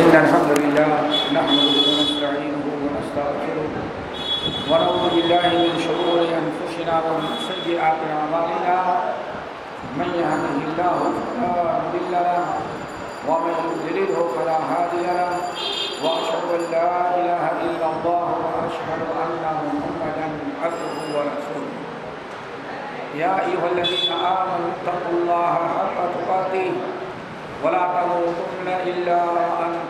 إن الحمد لله نحمده ونستعينه ونستغفره ونعوذ بالله من شرور أنفسنا ومن سيئات أعمالنا. من يهده الله فلا مضل له ومن يضلله فلا هادي له وأشهد أن لا إله إلا الله وأشهد أن محمدا عبده ورسوله. يا أيها الذين آمنوا اتقوا الله حق تقاته ولا تموتن إلا وأنتم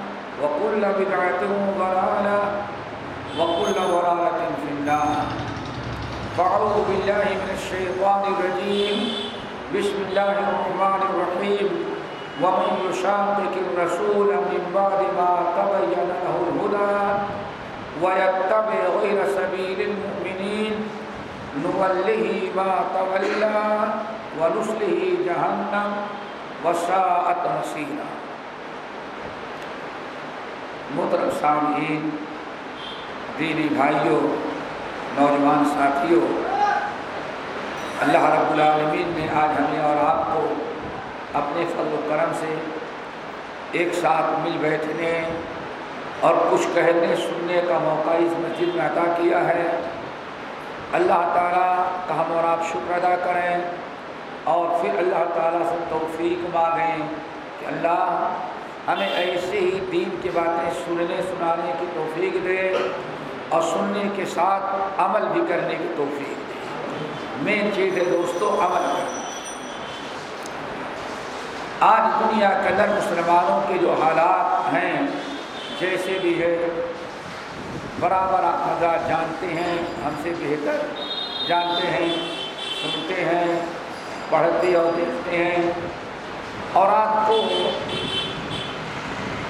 وكل بدعة ضلالة وكل ضلالة في النار. فأعوذ بالله من الشيطان الرجيم. بسم الله الرحمن الرحيم. ومن يشاقق الرسول من بعد ما تبين له الهدى ويتبع غير سبيل المؤمنين، نوله ما تولى ونسله جهنم وساءت مصيرا. محترم سامعین دینی بھائیوں، نوجوان ساتھیوں، اللہ رب العالمین نے آج ہمیں اور آپ کو اپنے فضل و کرم سے ایک ساتھ مل بیٹھنے اور کچھ کہنے سننے کا موقع اس مسجد میں عطا کیا ہے۔ اللہ تعالیٰ کا ہم اور آپ شکر ادا کریں اور پھر اللہ تعالیٰ سے توفیق مانگیں کہ اللہ ہمیں ایسے ہی دین کی باتیں سننے سنانے کی توفیق دے اور سننے کے ساتھ عمل بھی کرنے کی توفیق دے۔ مین چیز ہے دوستو عمل کرنا۔ آج دنیا کے اندر مسلمانوں کے جو حالات ہیں، جیسے بھی ہے، برابر آپ حضرات جانتے ہیں، ہم سے بہتر جانتے ہیں، سنتے ہیں، پڑھتے اور دیکھتے ہیں۔ اور آپ کو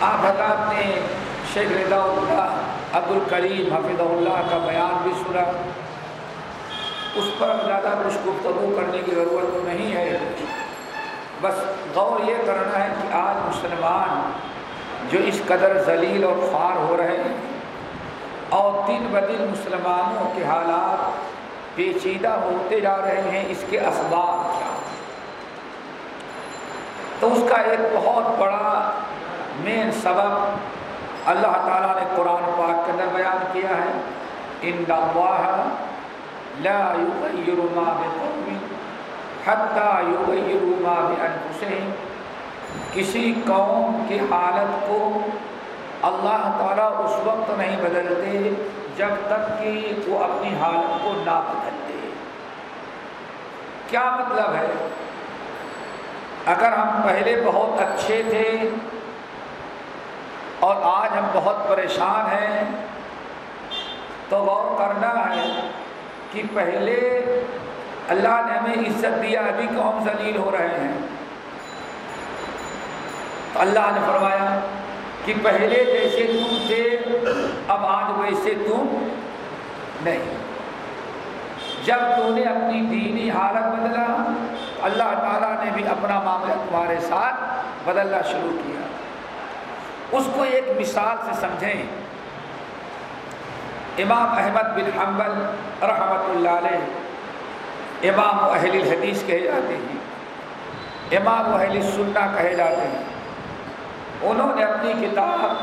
آپ حضرات نے شیخ رضا اللہ عبد الکریم حفظ اللہ کا بیان بھی سنا۔ اس پر زیادہ کچھ گفتگو کرنے کی ضرورت نہیں ہے۔ بس غور یہ کرنا ہے کہ آج مسلمان جو اس قدر ذلیل اور خوار ہو رہے ہیں اور دن بدن مسلمانوں کے حالات پیچیدہ ہوتے جا رہے ہیں، اس کے اسباب کیا تو اس کا ایک بہت بڑا مین سبب اللہ تعالیٰ نے قرآن پاک کے اندر بیان کیا ہے، ان لا یغیر ما بقوم حتی یغیر ما بانفسهم کسی قوم کی حالت کو اللہ تعالیٰ اس وقت نہیں بدلتے جب تک کہ وہ اپنی حالت کو نہ بدلتے۔ کیا مطلب ہے؟ اگر ہم پہلے بہت اچھے تھے اور آج ہم بہت پریشان ہیں۔ تو غور کرنا ہے کہ پہلے اللہ نے ہمیں عزت دیا ابھی کو ہم ذلیل ہو رہے ہیں۔ تو اللہ نے فرمایا کہ پہلے جیسے تم تھے، اب آج ویسے تم نہیں۔ جب تم نے اپنی دینی حالت بدلا اللہ تعالیٰ نے بھی اپنا معاملہ تمہارے ساتھ بدلنا شروع کیا۔ اس کو ایک مثال سے سمجھیں۔ امام احمد بن حنبل رحمۃ اللہ علیہ امام اہل الحدیث کہے جاتے ہیں۔ امام اہل السنہ کہے جاتے ہیں۔ انہوں نے اپنی کتاب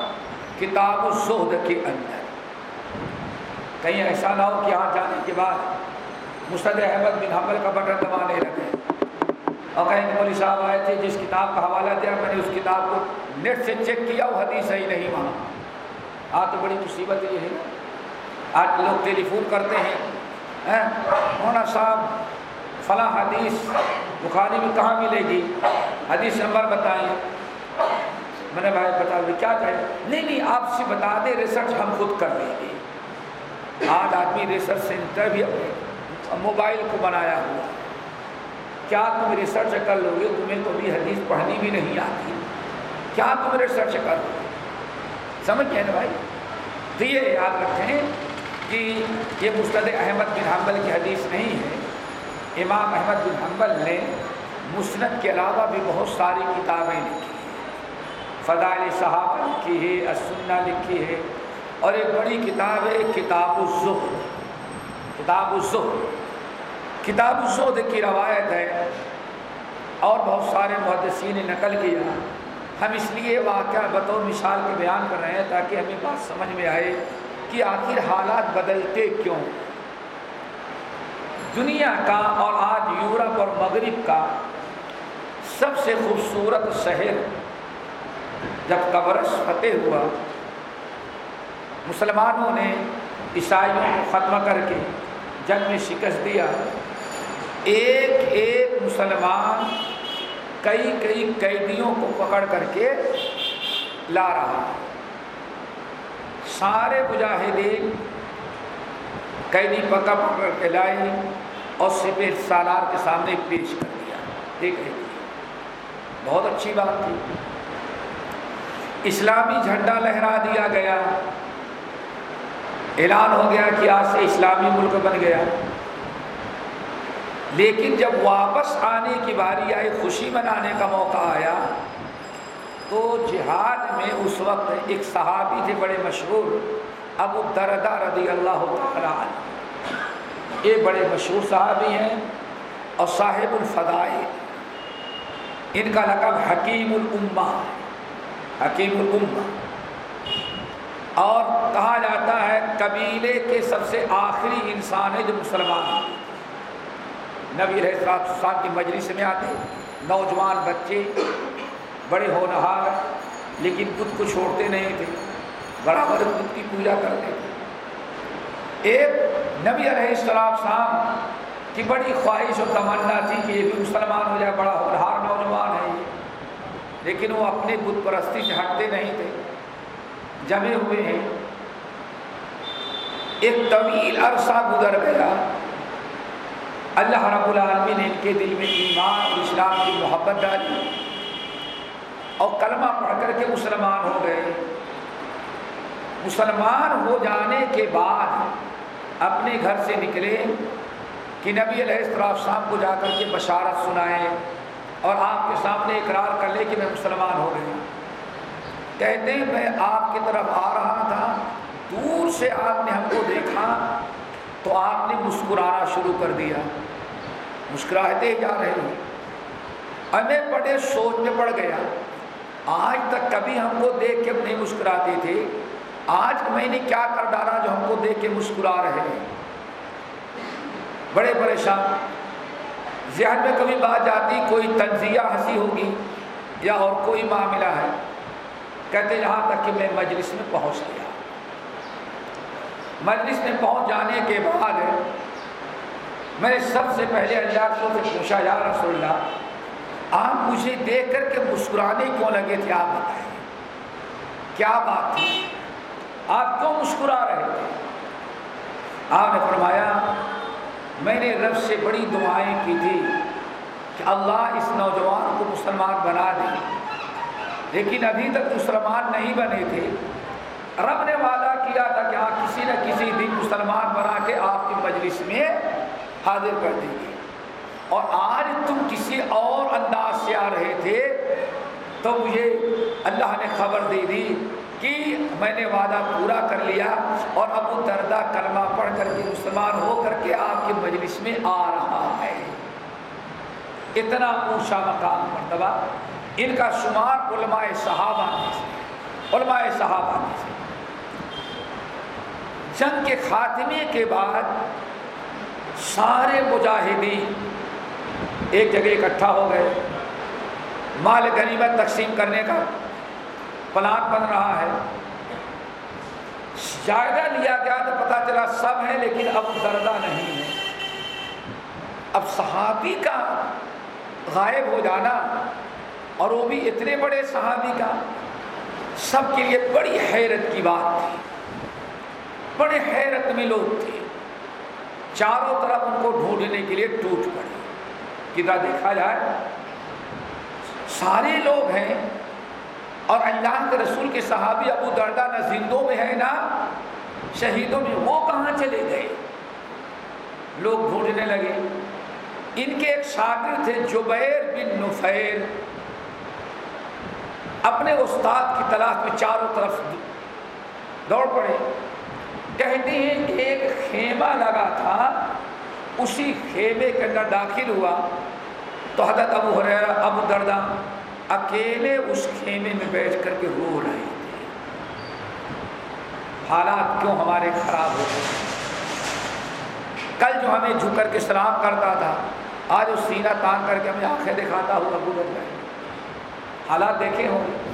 کتاب الزہد کے اندر۔ کہیں ایسا نہ ہو کہ یہاں جانے کے بعد مستد احمد بن حمل کا بٹن دبانے لگے۔ اور کہیں مولوی صاحب آئے تھے، جس کتاب کا حوالہ دیا، میں نے اس کتاب کو نیٹ سے چیک کیا، وہ حدیث صحیح نہیں وہاں آج تو بڑی مصیبت یہ ہے آج لوگ ٹیلی فون کرتے ہیں ہاں؟ مولانا صاحب، فلاں حدیث بخاری میں کہاں ملے گی؟ حدیث نمبر بتائیں۔ میں نے بھائی بتا دیں، کیا کہیں نہیں نہیں، آپ سے بتا دیں ریسرچ ہم خود کر لیں گے۔ آج آدمی ریسرچ سینٹر بھی موبائل کو بنایا ہوا کیا تم ریسرچ کر لو گے؟ تمہیں تو بھی حدیث پڑھنی بھی نہیں آتی۔ کیا تم ریسرچ کر لو گے؟ سمجھ گئے نا بھائی؟ تو یہ یاد رکھیں کہ یہ مستد احمد بن حنبل کی حدیث نہیں ہے۔ امام احمد بن حنبل نے مسند کے علاوہ بھی بہت ساری کتابیں لکھی ہیں۔ فضائل صحابہ لکھی ہے اسنہ لکھی ہے۔ اور ایک بڑی کتاب ہے، کتاب الزہد کتاب الزہد کتاب الزہد کی روایت ہے اور بہت سارے محدثین نے نقل کیا۔ ہم اس لیے واقعہ بطور مثال کے بیان کر رہے ہیں تاکہ ہمیں بات سمجھ میں آئے کہ آخر حالات بدلتے کیوں۔ دنیا کا اور آج یورپ اور مغرب کا سب سے خوبصورت شہر جب قبرش فتح ہوا، مسلمانوں نے عیسائیوں کو ختم کر کے جنگ میں شکست دیا۔ ایک ایک مسلمان کئی کئی قیدیوں کو پکڑ کر کے لا رہا سارے مجاہدین قیدی پکڑ پکڑ کے لائی اور سپید سالار کے سامنے پیش کر دیا۔ ٹھیک ہے بہت اچھی بات تھی۔ اسلامی جھنڈا لہرا دیا گیا۔ اعلان ہو گیا کہ آج سے اسلامی ملک بن گیا۔ لیکن جب واپس آنے کی باری آئی، خوشی منانے کا موقع آیا، تو جہاد میں اس وقت ایک صحابی تھے بڑے مشہور، ابو دردہ رضی اللہ تعالیٰ یہ بڑے مشہور صحابی ہیں اور صاحب الفدائے ان کا لقب حکیم الامہ حکیم الامہ۔ اور کہا جاتا ہے، قبیلے کے سب سے آخری انسان ہے جو مسلمان نبی السلام کی مجلس میں آتے، نوجوان بچے، بڑے ہونہار، لیکن بدھ کو چھوڑتے نہیں تھے، برابر بدھ کی پوجا کرتے تھے۔ ایک نبی علیہ السلام شام کی بڑی خواہش و تمنا تھی کہ یہ بھی مسلمان ہو جائے، بڑا ہونہار نوجوان ہے یہ۔ لیکن وہ اپنے بت پرستی سے ہٹتے نہیں تھے، جمے ہوئے ہیں۔ ایک طویل عرصہ گزر گیا۔ اللہ رب العالمین نے ان کے دل میں ایمان اور اسلام کی محبت ڈالی اور کلمہ پڑھ کر کے مسلمان ہو گئے۔ مسلمان ہو جانے کے بعد اپنے گھر سے نکلے کہ نبی علیہ السلام کو جا کر کے بشارت سنائے اور آپ کے سامنے اقرار کر لے کہ میں مسلمان ہو گیا۔ کہتے ہیں، میں آپ کی طرف آ رہا تھا، دور سے آپ نے ہم کو دیکھا تو آپ نے مسکرانا شروع کر دیا۔ مسکراہتے جا رہے ہیں۔ ہمیں بڑے سوچ میں پڑ گیا۔ آج تک کبھی ہم کو دیکھ کے نہیں مسکراتے تھے۔ آج میں نے کیا کر ڈالا جو ہم کو دیکھ کے مسکرا رہے ہیں؟ بڑے پریشان۔ ذہن میں کبھی بات جاتی، کوئی تنزیہ ہنسی ہوگی یا اور کوئی معاملہ ہے؟ کہتے یہاں تک کہ میں مجلس میں پہنچ گیا۔ مجلس میں پہنچ جانے کے بعد میں نے سب سے پہلے اللہ کو پوچھا، یا رسول اللہ، آپ مجھے دیکھ کر کے مسکرانے کیوں لگے تھے؟ آپ بتائیں کیا بات تھی؟ آپ کیوں مسکرا رہے تھے؟ آپ نے فرمایا، میں نے رب سے بڑی دعائیں کی تھی کہ اللہ اس نوجوان کو مسلمان بنا دے۔ لیکن ابھی تک مسلمان نہیں بنے تھے۔ رب نے وعدہ کیا تھا کہ آپ کسی نہ کسی دن مسلمان بنا کے آپ کی مجلس میں حاضر کر دیں گے۔ اور آج تم کسی اور انداز سے آ رہے تھے تو مجھے اللہ نے خبر دے دی کہ میں نے وعدہ پورا کر لیا اور ابو دردہ کلمہ پڑھ کر کے مسلمان ہو کر کے آپ کی مجلس میں آ رہا ہے۔ اتنا اونچا مقام مرتبہ ان کا شمار علماء صحابہ میں سے، علماء صحابہ میں سے۔ جنگ کے خاتمے کے بعد سارے مجاہدین ایک جگہ اکٹھا ہو گئے۔ مال غنیمت تقسیم کرنے کا پلان بن رہا ہے۔ جائزہ لیا گیا تو پتا چلا سب ہے لیکن اب دردہ نہیں ہے اب صحابی کا غائب ہو جانا اور وہ بھی اتنے بڑے صحابی کا سب کے لیے بڑی حیرت کی بات تھی۔ بڑے حیرت میں لوگ تھے۔ چاروں طرف ان کو ڈھونڈنے کے لیے ٹوٹ پڑے کدھر دیکھا جائے، سارے لوگ ہیں اور اللہ کے رسول کے صحابی ابو دردہ نہ زندوں میں ہے نا شہیدوں میں، وہ کہاں چلے گئے؟ لوگ ڈھونڈنے لگے۔ ان کے ایک شاگرد تھے، جبیر بن نفیر۔ اپنے استاد کی تلاش میں چاروں طرف دوڑ پڑے۔ کہتے ہیں ایک خیمہ لگا تھا، اسی خیمے کے اندر داخل ہوا۔ تو حضرت ابو حریرہ ابو دردہ اکیلے اس خیمے میں بیٹھ کر کے رو رہے تھے۔ حالات کیوں ہمارے خراب ہو گئے؟ کل جو ہمیں جھک کر کے سلام کرتا تھا، آج اس سینہ تان کر کے ہمیں آنکھیں دکھاتا ہوا ابو دردا حالات دیکھے ہوں گے۔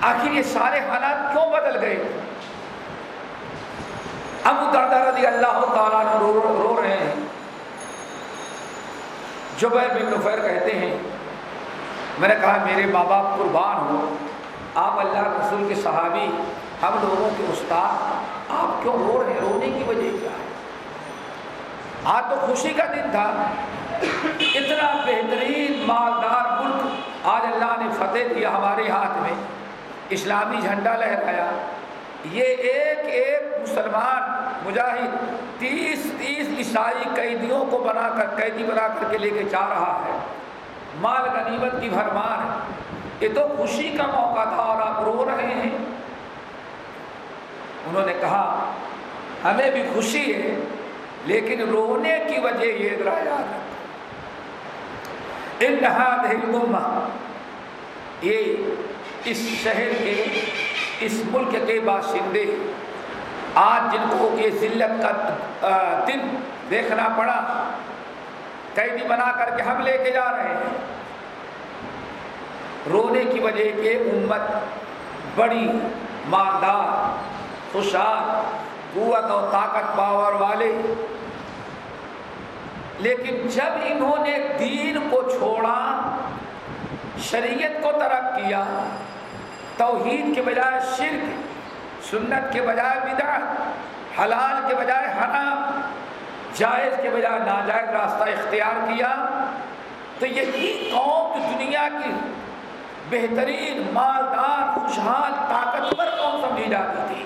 آخر یہ سارے حالات کیوں بدل گئے؟ ابو دردہ رضی اللہ تعالیٰ رو, رو رہے ہیں۔ جبیر بن نفیر کہتے ہیں میں نے کہا میرے ماں باپ قربان ہو آپ اللہ رسول کے صحابی ہم لوگوں کے استاد آپ کیوں رو رہے ہیں؟ رونے کی وجہ کیا ہے؟ آج تو خوشی کا دن تھا۔ اتنا بہترین مالدار ملک آج اللہ نے فتح دیا ہمارے ہاتھ میں۔ اسلامی جھنڈا لہرایا۔ یہ ایک ایک مسلمان، مجاہد، تیس تیس عیسائی قیدیوں کو بنا کر، قیدی بنا کر کے لے کے جا رہا ہے۔ مال غنیمت کی بھرمار ہے۔ یہ تو خوشی کا موقع تھا اور آپ رو رہے ہیں۔ انہوں نے کہا، ہمیں بھی خوشی ہے، لیکن رونے کی وجہ یہ ذرا یاد رکھا یہ اس شہر کے اس ملک کے باشندے آج جن کو یہ ذلت کا دن دیکھنا پڑا، قیدی بنا کر کے ہم لے کے جا رہے ہیں۔ رونے کی وجہ کہ امت بڑی مالدار خوشحال، قوت اور طاقت پاور والے۔ لیکن جب انہوں نے دین کو چھوڑا، شریعت کو ترک کیا توحید کے بجائے شرک، سنت کے بجائے بدعت، حلال کے بجائے حرام، جائز کے بجائے ناجائز راستہ اختیار کیا، تو یہی قوم دنیا کی بہترین، مالدار، خوشحال، طاقتور قوم سمجھی جاتی تھی۔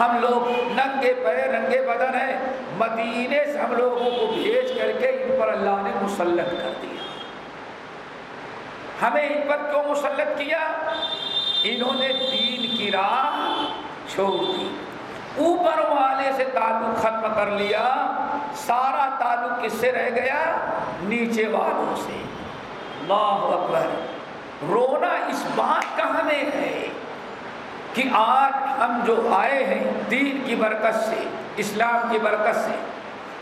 ہم لوگ ننگے پیر ننگے بدن ہیں۔ مدینے سے ہم لوگوں کو بھیج کر کے ان پر اللہ نے مسلط کر دیا۔ ہمیں ان پر کیوں مسلط کیا؟ انہوں نے دین کی راہ چھوڑ دی۔ اوپر والے سے تعلق ختم کر لیا، سارا تعلق کس سے رہ گیا؟ نیچے والوں سے۔ اللہ اکبر۔ رونا اس بات کا ہمیں ہے کہ آج ہم جو آئے ہیں دین کی برکت سے، اسلام کی برکت سے،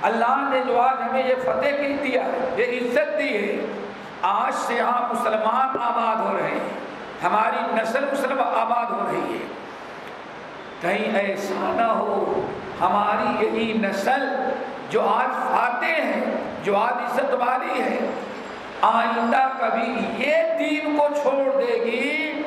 اللہ نے جو آج ہمیں یہ فتح کی دیا ہے یہ عزت دی ہے، آج سے ہم مسلمان آباد ہو رہے ہیں۔ ہماری نسل مسلم آباد ہو رہی ہے۔ کہیں ایسا نہ ہو، ہماری یہی نسل جو آج فاتح ہیں جو آج عزت والی ہے، آئندہ کبھی یہ دین کو چھوڑ دے گی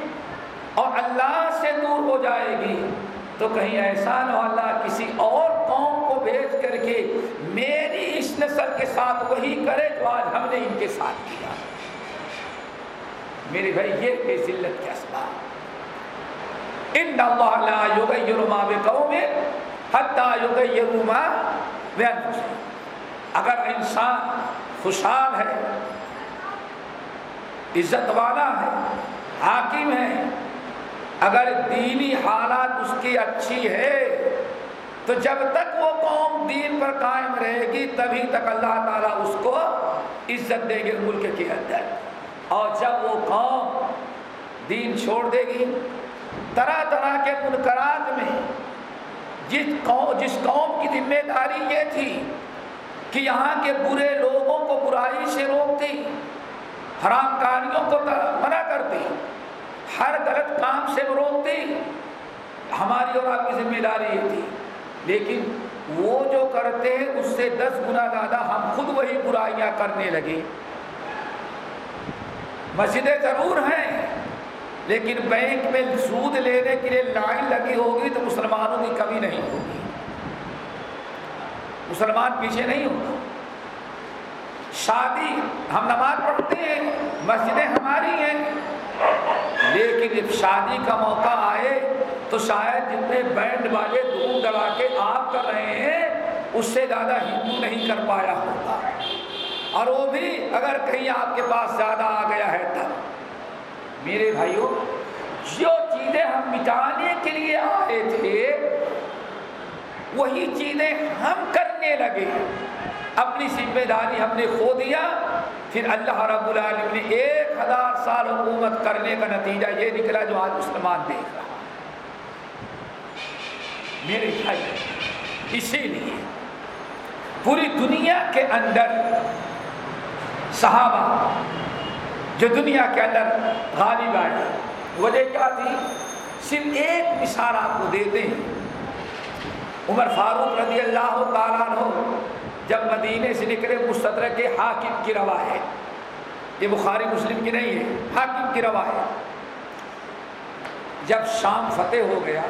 اور اللہ سے دور ہو جائے گی۔ تو کہیں ایسا نہ ہو، اللہ کسی اور قوم کو بھیج کر کے میری اس نسل کے ساتھ وہی کرے جو آج ہم نے ان کے ساتھ کیا۔ میرے بھائی، یہ بے ذلت کے اسباب ان اللہ لا یغیر ما بقوم حتى یغیروا ما بانفسهم۔ اگر انسان خوشحال ہے، عزت والا ہے، حاکم ہے، اگر دینی حالات اس کی اچھی ہے، تو جب تک وہ قوم دین پر قائم رہے گی، تبھی تک اللہ تعالیٰ اس کو عزت دے گی ملک کے اندر اور جب وہ قوم دین چھوڑ دے گی، طرح طرح کے منکرات میں جس قوم جس قوم کی ذمہ داری یہ تھی کہ یہاں کے برے لوگوں کو برائی سے روکتی، حرام کاریوں کو منع کرتی، ہر غلط کام سے روکتی، ہماری اور آپ کی ذمہ داری یہ تھی۔ لیکن وہ جو کرتے ہیں اس سے دس گنا زیادہ ہم خود وہی برائیاں کرنے لگے۔ مسجدیں ضرور ہیں، لیکن بینک میں سود لینے کے لیے لائن لگی ہوگی تو مسلمانوں کی کمی نہیں ہوگی۔ مسلمان پیچھے نہیں ہوگا شادی، ہم نماز پڑھتے ہیں، مسجدیں ہماری ہیں، لیکن جب شادی کا موقع آئے تو شاید جتنے بینڈ والے دھوم دبا کے آپ کر رہے ہیں، اس سے زیادہ ہندو نہیں کر پایا ہوتا۔ اور وہ بھی اگر کہیں آپ کے پاس زیادہ آ گیا ہے تب۔ میرے بھائیوں جو چیزیں ہم مٹانے کے لیے آئے تھے، وہی چیزیں ہم کرنے لگے۔ اپنی ذمہ داری ہم نے کھو دیا، پھر اللہ رب العالم نے ایک ہزار سال حکومت کرنے کا نتیجہ یہ نکلا جو آج مسلمان دیکھ رہا۔ میرے بھائی اسی لیے پوری دنیا کے اندر صحابہ جو دنیا کے اندر غالب آئے وجہ کیا تھی صرف ایک مثال آپ کو دیتے ہیں۔ عمر فاروق رضی اللہ تعالیٰ عنہ جب مدینے سے نکلے مستدر کے حاکم کی روا ہے۔ یہ بخاری مسلم کی نہیں ہے، حاکم کی روا ہے۔ جب شام فتح ہو گیا،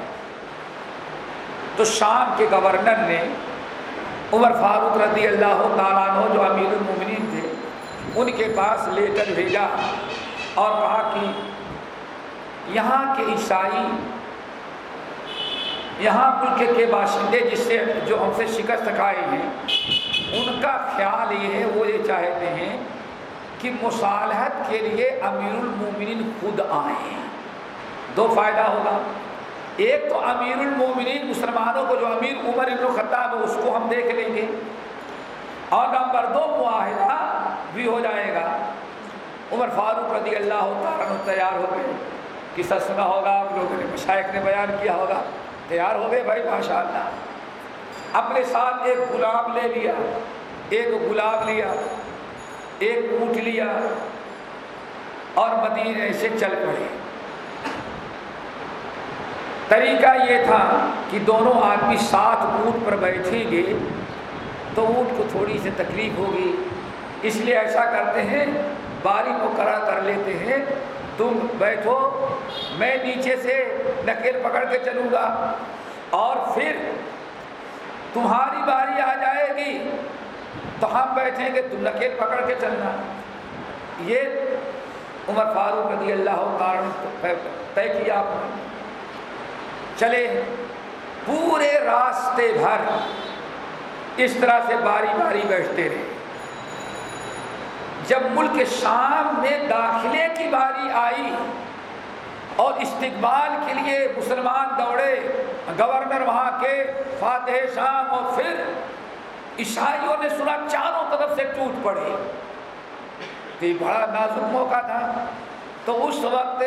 تو شام کے گورنر نے عمر فاروق رضی اللہ تعالیٰ عنہ جو امیر المومنین تھے ان کے پاس لیٹر بھیجا اور کہا کہ یہاں کے عیسائی، یہاں ملک کے باشندے جس سے جو ہم سے شکست کھائے ہیں، ان کا خیال یہ ہے، وہ یہ چاہتے ہیں کہ مصالحت کے لیے امیر المومنین خود آئیں۔ دو فائدہ ہوگا۔ ایک تو امیر المومنین مسلمانوں کو جو امیر عمر ابن خطاب ہے، اس کو ہم دیکھ لیں گے۔ اور نمبر دو معاہدہ بھی ہو جائے گا۔ عمر فاروق رضی اللہ تعالیٰ تیار ہو گئے۔ قصہ سنا ہوگا، آپ لوگوں نے مشائق نے بیان کیا ہوگا۔ تیار ہو گئے بھائی ماشاء اللہ اپنے ساتھ ایک گلاب لے لیا، ایک گلاب لیا، ایک اونٹ لیا اور مدینے سے چل پڑے۔ طریقہ یہ تھا کہ دونوں آدمی ساتھ اونٹ پر بیٹھیں گے۔ تو اونٹ کو تھوڑی سی تکلیف ہوگی۔ اس لیے ایسا کرتے ہیں، باری مقرر کر لیتے ہیں۔ تم بیٹھو، میں نیچے سے نکیل پکڑ کے چلوں گا۔ اور پھر تمہاری باری آ جائے گی۔ تو ہم بیٹھیں گے، تم نکیل پکڑ کے چلنا۔ یہ عمر فاروق رضی اللہ تعالیٰ طے کیا آپ نے۔ چلے، پورے راستے بھر اس طرح سے باری باری بیٹھتے رہے۔ جب ملک شام میں داخلے کی باری آئی اور استقبال کے لیے مسلمان دوڑے، گورنر وہاں کے فاتح شام اور پھر عیسائیوں نے سنا چاروں طرف سے ٹوٹ پڑے۔ تو یہ بڑا نازک موقع تھا۔ تو اس وقت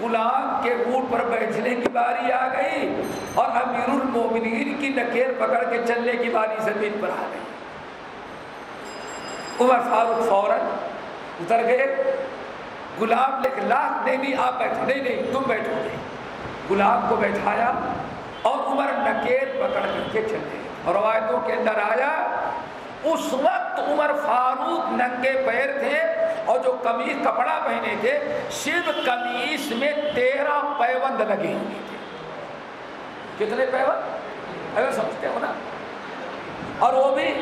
غلام کے اونٹ پر بیٹھنے کی باری آ گئی اور امیر المومنین کی نکیر پکڑ کے چلنے کی باری زمین پر آ گئی۔ عمر فاروق فوراً اتر گئے۔ گلاب لے کے لاکھ نہیں نہیں، آپ بیٹھے نہیں نہیں، تم بیٹھو۔ گے گلاب کو بیٹھایا اور عمر نکیل پکڑ کر کے چلے۔ اور روایتوں کے اندر آیا اس وقت عمر فاروق ننگے پیر تھے اور جو قمیض کپڑا پہنے تھے صرف قمیص میں تیرہ پیوند لگے ہوئے تھے۔ کتنے پیوند؟ اگر سمجھتے ہو نا۔ اور وہ بھی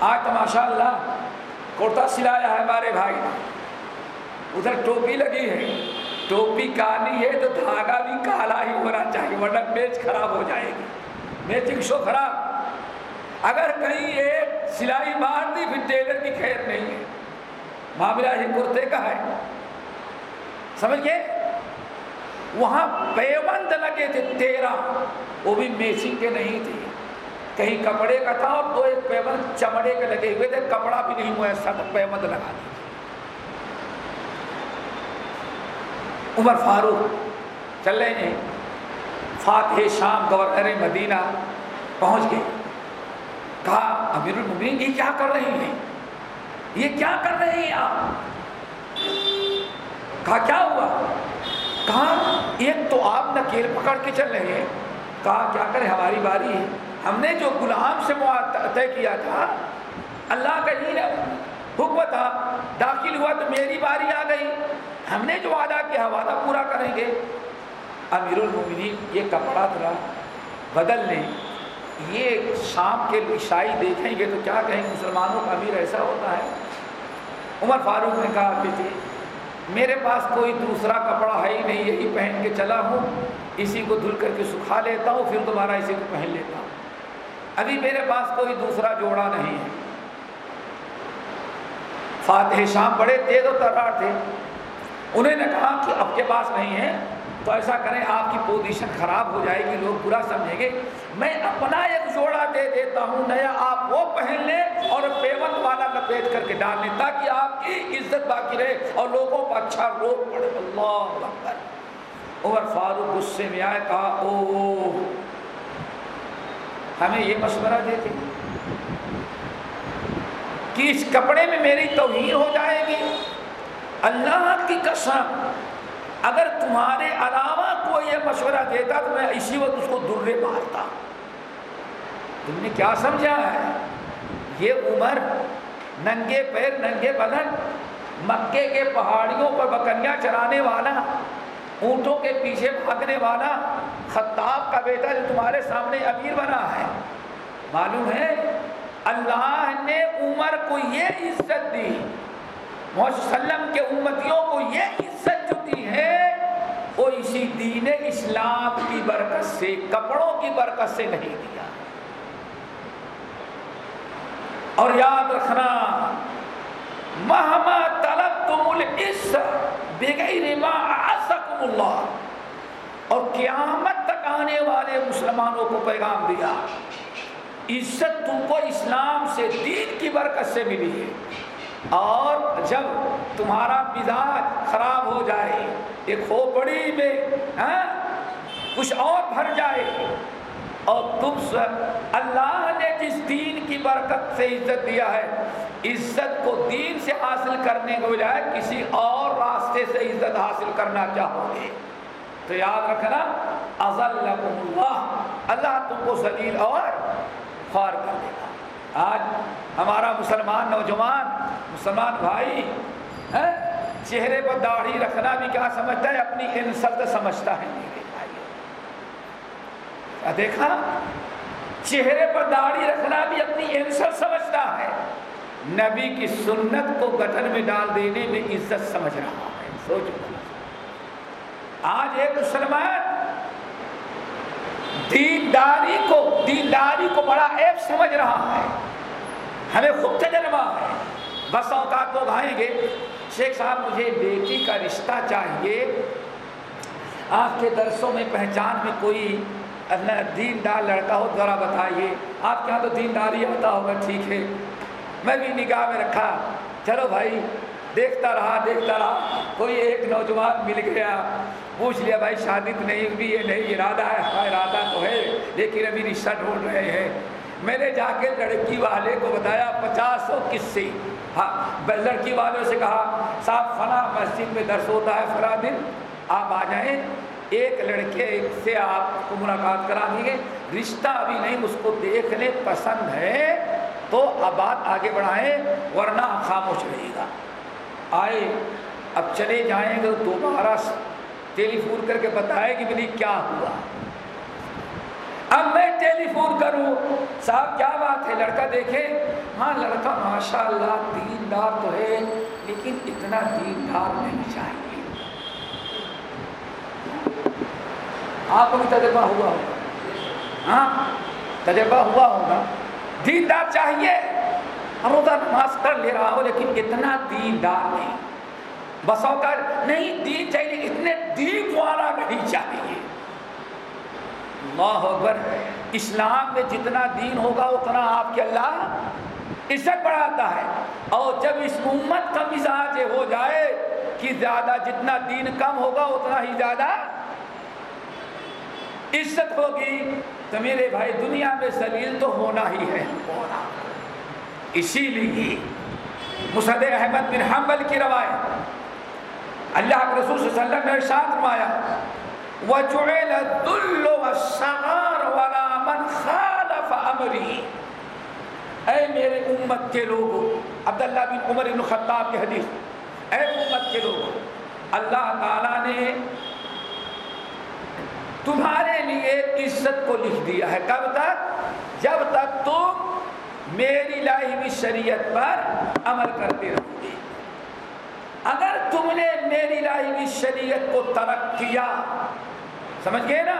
آج تو ماشاء اللہ کرتا سلایا ہے ہمارے بھائی۔ نے ادھر ٹوپی لگی ہے۔ ٹوپی کالی ہے تو دھاگا بھی کالا ہی ہونا چاہیے، ورنہ میچ خراب ہو جائے گی۔ میچنگ شو خراب۔ اگر کہیں ایک سلائی مار دی، پھر ٹیلر کی خیر نہیں ہے۔ معاملہ ہی کرتے کا ہے۔ سمجھ گئے وہاں پیوند لگے تھے تیرہ، وہ بھی میچنگ کے نہیں تھے۔ کہیں کپڑے کا تھا اور دو ایک پیوند چمڑے کے لگے ہوئے تھے، کپڑا بھی نہیں ہوا ایسا پیوند لگا دی عمر فاروق چل رہے ہیں فاتح شام گورنر مدینہ پہنچ گئے۔ کہا، امیر المبین یہ کیا کر رہے ہیں؟ یہ کیا کر رہے ہیں آپ؟ کہا، کیا ہوا؟ کہا، ایک تو آپ نکیل پکڑ کے چل رہے ہیں۔ کہا، کیا کریں، ہماری باری ہے۔ ہم نے جو غلام سے طے کیا تھا، اللہ کا ہی حکم تھا، داخل ہوا تو میری باری آ گئی۔ ہم نے جو وعدہ کیا، وعدہ پورا کریں گے۔ امیر المومنین، یہ کپڑا تھا بدل لیں۔ یہ شام کے عیسائی دیکھیں گے تو کیا کہیں گے مسلمانوں کا امیر ایسا ہوتا ہے؟ عمر فاروق نے کہا، کہ جی، میرے پاس کوئی دوسرا کپڑا ہے ہی نہیں، یہی پہن کے چلا ہوں، اسی کو دھل کر کے سکھا لیتا ہوں، پھر دوبارہ اسی کو پہن لیتا ہوں۔ ابھی میرے پاس کوئی دوسرا جوڑا نہیں ہے۔ فاتح شام بڑے تیز و ترار تھے۔ انہوں نے کہا کہ اب کے پاس نہیں ہے۔ تو ایسا کریں، آپ کی پوزیشن خراب ہو جائے گی، لوگ برا سمجھیں گے۔ میں اپنا ایک جوڑا دے دیتا ہوں، نیا آپ وہ پہن لیں اور پیمنٹ والا لپیٹ کر کے ڈال لیں تاکہ آپ کی عزت باقی رہے اور لوگوں کو اچھا روک پڑے۔ اللہ اکبر۔ عمر فاروق غصے میں آئے، کہا او ہمیں یہ مشورہ دیتے کہ اس کپڑے میں میری توہین ہو جائے گی۔ اللہ کی قسم اگر تمہارے علاوہ کوئی یہ مشورہ دیتا تو میں اسی وقت اس کو درے مارتا۔ تم نے کیا سمجھا ہے؟ یہ عمر ننگے پیر، ننگے بدن، مکے کے پہاڑیوں پر بکریاں چرانے والا، اونٹوں کے پیچھے بھاگنے والا، خطاب کا بیٹا جو تمہارے سامنے امیر بنا ہے۔ معلوم ہے؟ اللہ نے عمر کو یہ عزت دی۔ وسلم کے امتیوں کو یہ عزت جو دی ہے، وہ اسی دین اسلام کی برکت سے، کپڑوں کی برکت سے نہیں دیا۔ اور یاد رکھنا، مہما طلب تم بغیر ما اللہ۔ اور قیامت تک آنے والے مسلمانوں کو پیغام دیا، عزت تم کو اسلام سے، دین کی برکت سے ملی ہے۔ اور جب تمہارا مزاج خراب ہو جائے۔ ایک کھوپڑی میں ہاں؟ کچھ اور بھر جائے۔ اور تم سے اللہ نے جس دین کی برکت سے عزت دیا ہے، عزت کو دین سے حاصل کرنے کے بجائے کسی اور راستے سے عزت حاصل کرنا چاہو گے تو یاد رکھنا ازل اللہ۔ اللہ تم کو ذلیل اور خوار کر دے گا آج ہمارا مسلمان نوجوان، مسلمان بھائی چہرے پر داڑھی رکھنا بھی کیا سمجھتا ہے؟ اپنی انسلت سمجھتا ہے۔ میرے دیکھا؟ چہرے پر داڑھی رکھنا بھی اپنی انسلت سمجھتا ہے۔ نبی کی سنت کو گٹھن میں ڈال دینے میں عزت سمجھ رہا ہے۔ سوچ آج ایک مسلمان دینداری کو دینداری کو بڑا ایپ سمجھ رہا ہے۔ ہمیں خود تجربہ ہے۔ بس اوقات لوگ آئیں گے۔ شیخ صاحب، مجھے بیٹی کا رشتہ چاہیے۔ آپ کے درسوں میں پہچان میں کوئی دیندار لڑکا ہو، ذرا بتائیے۔ آپ کے یہاں تو دینداری ہوتا ہوگا، ٹھیک ہے۔ میں بھی نگاہ میں رکھا۔ چلو بھائی، دیکھتا رہا دیکھتا رہا۔ کوئی ایک نوجوان مل گیا۔ پوچھ لیا، بھائی، شادی تو نہیں بھی یہ نہیں، ارادہ ہے ہاں ارادہ تو ہے، لیکن ابھی رشتہ ڈھونڈ رہے ہیں۔ میں نے جا کے لڑکی والے کو بتایا، پچاس سو کس سے؟ ہاں لڑکی والوں سے کہا، صاحب، فلاں مسجد میں درس ہوتا ہے، فلاں دن آپ آ جائیں، ایک لڑکے سے آپ کو ملاقات کرا دیں گے، رشتہ ابھی نہیں، اس کو دیکھنے پسند ہے تو اب بات آگے بڑھائیں، ورنہ خاموش رہے گا۔ آئے، اب چلے جائیں گے، دوبارہ ٹیلی فون کر کے بتائے کہ بلی کیا ہوا۔ اب میں ٹیلی فون کروں۔ صاحب، کیا بات ہے؟ لڑکا دیکھے ہاں لڑکا ماشاء اللہ دیندار تو ہے، لیکن اتنا دیندار نہیں چاہیے۔ آپ کو بھی تجربہ ہوا ہوگا۔ ہاں تجربہ ہوا ہوگا۔ دیندار چاہیے۔ روزہ نماز کر لے رہا ہو، لیکن اتنا دیندار نہیں۔ بسوں کا نہیں، دین چاہیے، اتنے دین والا نہیں چاہیے۔ اللہ اکبر، اسلام میں جتنا دین ہوگا اتنا آپ کے اللہ عزت بڑھاتا ہے۔ اور جب اس امت کا مزاج ہو جائے کہ زیادہ جتنا دین کم ہوگا اتنا ہی زیادہ عزت ہوگی۔ تو میرے بھائی، دنیا میں سلیل تو ہونا ہی ہے۔ اسی لیے مصد احمد بن حنبل کی روایت اللہ کے رسول صلی اللہ علیہ وسلم نے ارشاد فرمایا وجعل الذل والصغار ولا من خالف امری اے میرے امت کے لوگوں عبداللہ بن عمر بن خطاب کی حدیث، اے امت کے لوگوں اللہ تعالیٰ نے تمہارے لیے عزت کو لکھ دیا ہے۔ کب تک؟ جب تک تم میری لائی ہوئی شریعت پر عمل کرتے رہو گے۔ اگر تم نے میری لائی ہوئی شریعت کو ترک کیا، سمجھ گئے نا؟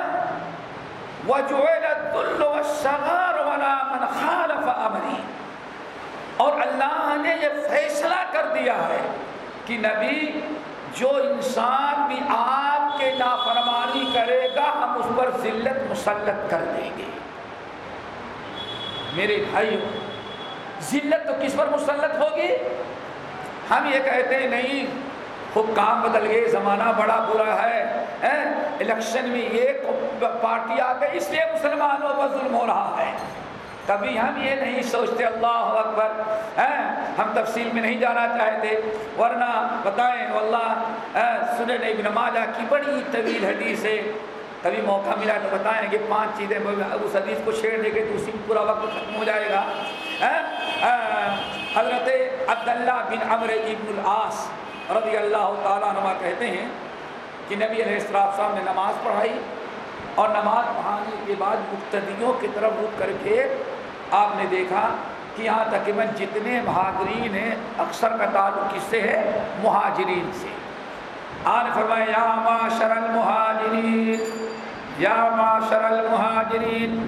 اور اللہ نے یہ فیصلہ کر دیا ہے کہ نبی، جو انسان بھی آپ کے نافرمانی کرے گا، ہم اس پر ذلت مسلط کر دیں گے۔ میرے بھائیوں ذلت تو کس پر مسلط ہوگی؟ ہم یہ کہتے ہیں، نہیں خوب کام بدل گئے، زمانہ بڑا برا ہے الیکشن میں یہ پارٹی آ گئی، اس لیے مسلمانوں پر ظلم ہو رہا ہے۔ کبھی ہم یہ نہیں سوچتے، اللہ اکبر ہم تفصیل میں نہیں جانا چاہتے، ورنہ بتائیں اللہ سنن ابن ماجہ کی بڑی طویل حدیث ہے۔ کبھی موقع ملا تو بتائیں کہ پانچ چیزیں اس حدیث کو چھیڑ دے گے تو اسی میں پورا وقت ختم ہو جائے گا۔ حضرت عبداللہ بن عمر ابن العاص رضی اللہ تعالیٰ نما کہتے ہیں کہ نبی علیہ السلام صاحب نے نماز پڑھائی اور نماز پڑھانے کے بعد مقتدیوں کی طرف رک کر کے آپ نے دیکھا کہ یہاں تقریباً جتنے مہاجرین ہیں، اکثر کا تعلق کس سے ہے؟ مہاجرین سے۔ آن فرمائے یا معاشر المہاجرین، یا معاشر المہاجرین،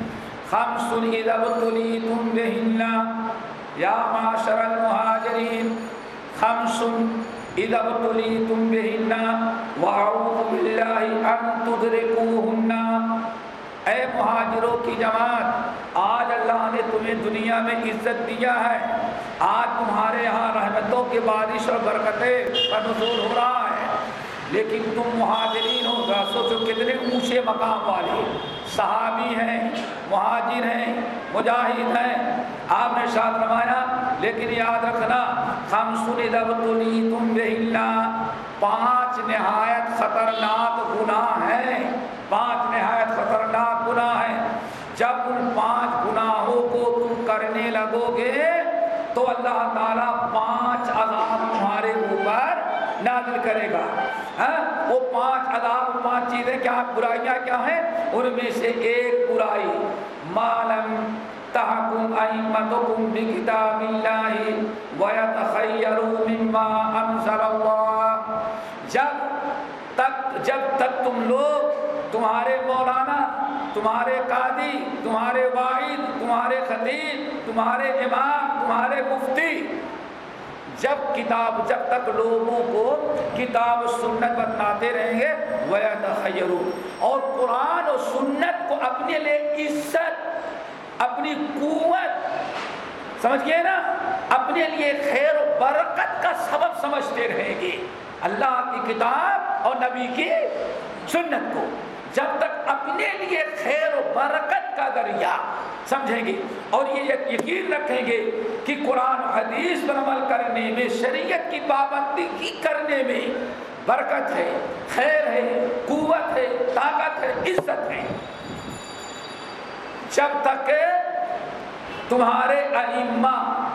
خمس اذا ابتلیتم بہن یا معاشر المہاجرین خمس اذا ابتلیتم بہن وعوذ باللہ ان تدرکوہن اے مہاجروں کی جماعت، آج اللہ نے تمہیں دنیا میں عزت دیا ہے۔ آج تمہارے یہاں رحمتوں کے بارش اور برکتیں کا نزول ہو رہا ہے۔ لیکن تم مہاجرین ہو گا سوچو کتنے اونچے مقام والے صحابی ہیں، مہاجر ہیں، مجاہد ہیں، آپ نے شاد رمایا لیکن یاد رکھنا ہم سنی دبتلی تم بے پانچ نہایت خطرناک گناہ ہیں۔ پانچ نہایت خطرناک گناہ ہیں۔ جب ان پانچ گناہوں کو تم کرنے لگو گے، تو اللہ تعالیٰ پانچ عذاب تمہارے اوپر نازل کرے گا۔ ہاں وہ پانچ عذاب پانچ چیزیں کیا، برائیاں کیا ہیں؟ ان میں سے ایک برائی مالم تحکم ائمتکم بکتاب اللہ ویتخیروا مما انزل اللہ۔ جب تک جب تک تم لوگ تمہارے مولانا، تمہارے قاضی، تمہارے واحد، تمہارے خطیب، تمہارے امام، تمہارے مفتی جب کتاب، جب تک لوگوں کو کتاب و سنت بتاتے رہیں گے وہ اور قرآن و سنت کو اپنے لیے عزت، اپنی قوت، سمجھ گئے نا؟ اپنے لیے خیر و برکت کا سبب سمجھتے رہیں گے۔ اللہ کی کتاب اور نبی کی سنت کو۔ جب تک اپنے لیے خیر و برکت کا ذریعہ سمجھیں گے اور یہ یقین رکھیں گے کہ قرآن حدیث پر عمل کرنے میں، شریعت کی پابندی کی کرنے میں برکت ہے، خیر ہے، قوت ہے، طاقت ہے، عزت ہے۔ جب تک تمہارے ائمہ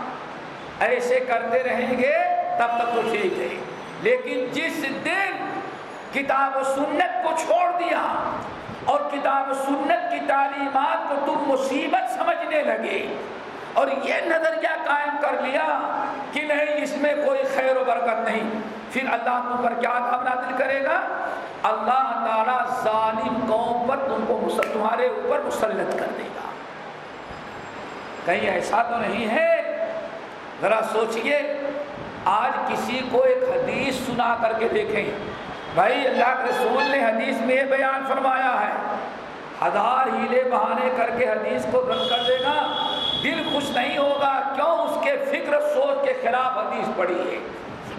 ایسے کرتے رہیں گے، تب تک تو ٹھیک ہے۔ لیکن جس دن کتاب و سنت کو چھوڑ دیا اور کتاب و سنت کی تعلیمات کو تم مصیبت سمجھنے لگے اور یہ نظریہ قائم کر لیا کہ نہیں، اس میں کوئی خیر و برکت نہیں۔ پھر اللہ تم پر کیا نازل کرے گا؟ اللہ تعالیٰ ظالم قوم پر تم کو تمہارے اوپر مسلط کر دے گا۔ کہیں ایسا تو نہیں ہے؟ ذرا سوچئے، آج کسی کو ایک حدیث سنا کر کے دیکھیں۔ بھائی اللہ کے رسول نے حدیث میں یہ بیان فرمایا ہے، ہزار ہیلے بہانے کر کے حدیث کو رد کر دے گا دل خوش نہیں ہوگا، کیوں اس کے فکر سوچ کے خلاف حدیث پڑی ہے؟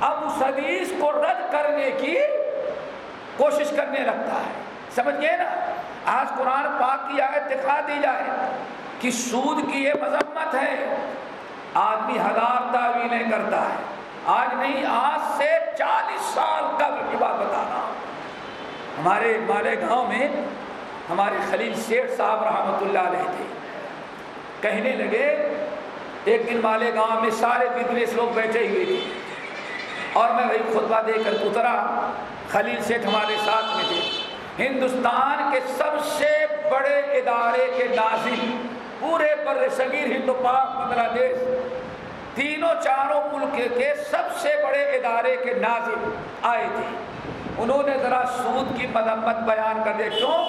اب اس حدیث کو رد کرنے کی کوشش کرنے لگتا ہے۔ سمجھ گئے نا، آج قرآن پاک کی آیت دکھا دی جائے کہ سود کی یہ مذمت ہے، آدمی ہزار تعویلیں کرتا ہے۔ آج نہیں، آج سے چالیس سال قبل کی بات بتا رہا ہوں۔ ہمارے مالے گاؤں میں ہمارے خلیل شیخ صاحب رحمۃ اللہ علیہ تھے۔ کہنے لگے، ایک دن مالے گاؤں میں سارے بزنس لوگ بیٹھے ہوئے تھے۔ اور میں وہی خطبہ دے کر اترا۔ خلیل شیخ ہمارے ساتھ میں تھے۔ ہندوستان کے سب سے بڑے ادارے کے ناظر پورے بر صغیر ہندو پاک بنگلہ دیش۔ تینوں چاروں ملک کے سب سے بڑے ادارے کے ناظر آئے تھے۔ انہوں نے ذرا سود کی مذمت بیان کر دے۔ کیوں؟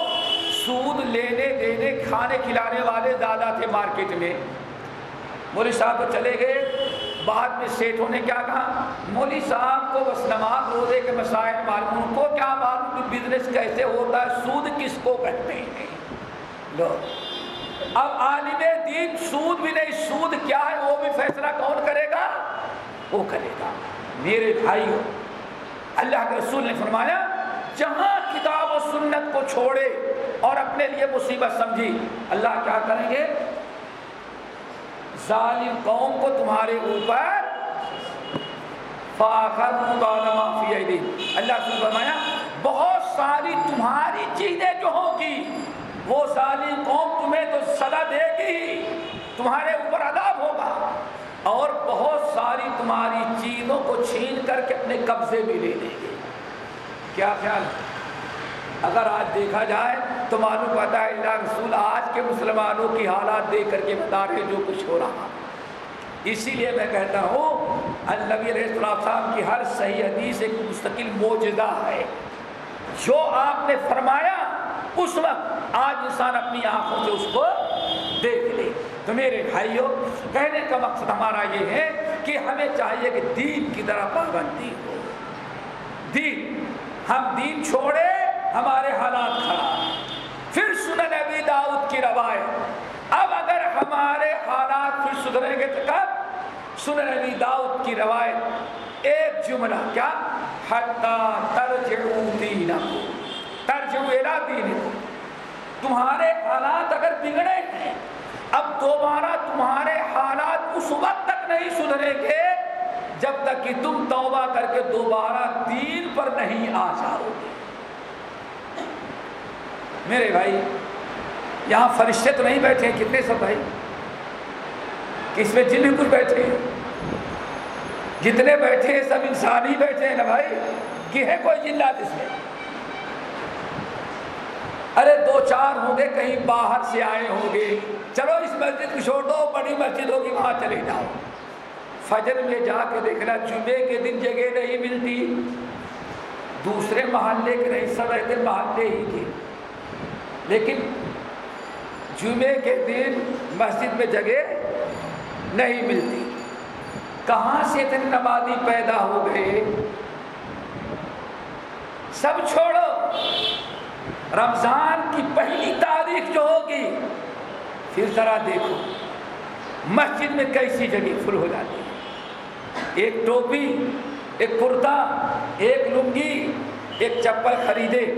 سود لینے دینے کھانے کھلانے والے زیادہ تھے مارکیٹ میں۔ مولوی صاحب تو چلے گئے۔ بعد میں سیٹھوں نے کیا کہا؟ مولوی صاحب کو بس نماز روزے کے مسائل معلوم۔ ان کو کیا معلوم بزنس کیسے ہوتا ہے؟ سود کس کو کہتے ہیں؟ لو۔ اب عالم دین سود بھی نہیں، سود کیا ہے؟ وہ بھی فیصلہ کون کرے گا؟ وہ کرے گا۔ میرے بھائیوں، اللہ کے رسول نے فرمایا، جہاں کتاب و سنت کو چھوڑے اور اپنے لیے مصیبت سمجھی، اللہ کیا کریں گے؟ ظالم قوم کو تمہارے اوپر اللہ سے فرمایا، بہت ساری تمہاری چیزیں جو ہوں گی وہ ظالم قوم تمہیں تو سزا دے گی، تمہارے اوپر عذاب ہوگا۔ اور بہت ساری تمہاری چیزوں کو چھین کر کے اپنے قبضے بھی لے لیں گے۔ کیا خیال؟ اگر آج دیکھا جائے تو معلوم پتا ہے اللہ رسول آج کے مسلمانوں کی حالات دیکھ کر کے بتا رہے جو کچھ ہو رہا۔ اسی لیے میں کہتا ہوں النبی علیہ السلام صاحب کی ہر صحیح حدیث ایک مستقل موجودہ ہے۔ جو آپ نے فرمایا اس وقت آج انسان اپنی آنکھوں سے اس کو دیکھ لے۔ تو میرے بھائیوں کہنے کا مقصد ہمارا یہ ہے کہ ہمیں چاہیے کہ دین کی طرح پابندی ہو۔ دین، ہم دین چھوڑے، ہمارے حالات خراب۔ پھر سنن ابی داؤد کی روایت، اب اگر ہمارے حالات پھر سدھریں گے تو کب؟ سنن ابی داؤد کی روایت۔ ایک جملہ، کیا؟ ترجعو دینکو تمہارے حالات اگر بگڑے ہیں، اب دوبارہ تمہارے حالات اس وقت تک نہیں سدھریں گے جب تک کہ تم توبہ کر کے دوبارہ دین پر نہیں آ جاؤ گے۔ میرے بھائی، یہاں فرشتے تو نہیں بیٹھے ہیں، کتنے سب بھائی؟ کس میں جن کچھ بیٹھے ہیں؟ جتنے بیٹھے ہیں، سب انسان ہی بیٹھے ہیں نا بھائی؟ کہ ہے کوئی جنات اس میں ارے دو چار ہوں گے، کہیں باہر سے آئے ہوں گے۔ چلو اس مسجد کو چھوڑ دو، بڑی مسجد ہوگی وہاں چلے جاؤ۔ فجر میں جا کے دیکھنا جمعے کے دن جگہ نہیں ملتی۔ دوسرے محلے کے نہیں سب رہتے محلے ہی کے۔ لیکن جمعے کے دن مسجد میں جگہ نہیں ملتی۔ کہاں سے اتنے نمازی پیدا ہو گئے سب چھوڑو۔ رمضان کی پہلی تاریخ جو ہوگی، پھر ذرا دیکھو، مسجد میں کیسی جگہ فل ہو جاتی ہے؟ ایک ٹوپی، ایک کرتا، ایک لنگی، ایک چپل خریدے،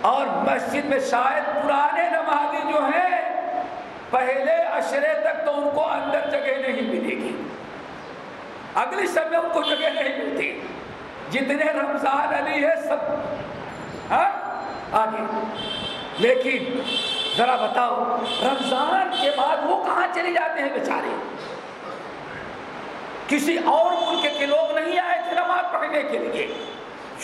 اور مسجد میں شاید پرانے نمازی جو ہیں، پہلے اشرے تک تو ان کو اندر جگہ نہیں ملے گی۔ اگلی سب میں ان کو جگہ نہیں ملتی۔ جتنے رمضان علی ہے سب ہاں؟ آگے۔ لیکن ذرا بتاؤ، رمضان کے بعد وہ کہاں چلے جاتے ہیں بیچارے؟ کسی اور ملک کے لوگ نہیں آئے تھے نماز پڑھنے کے لیے۔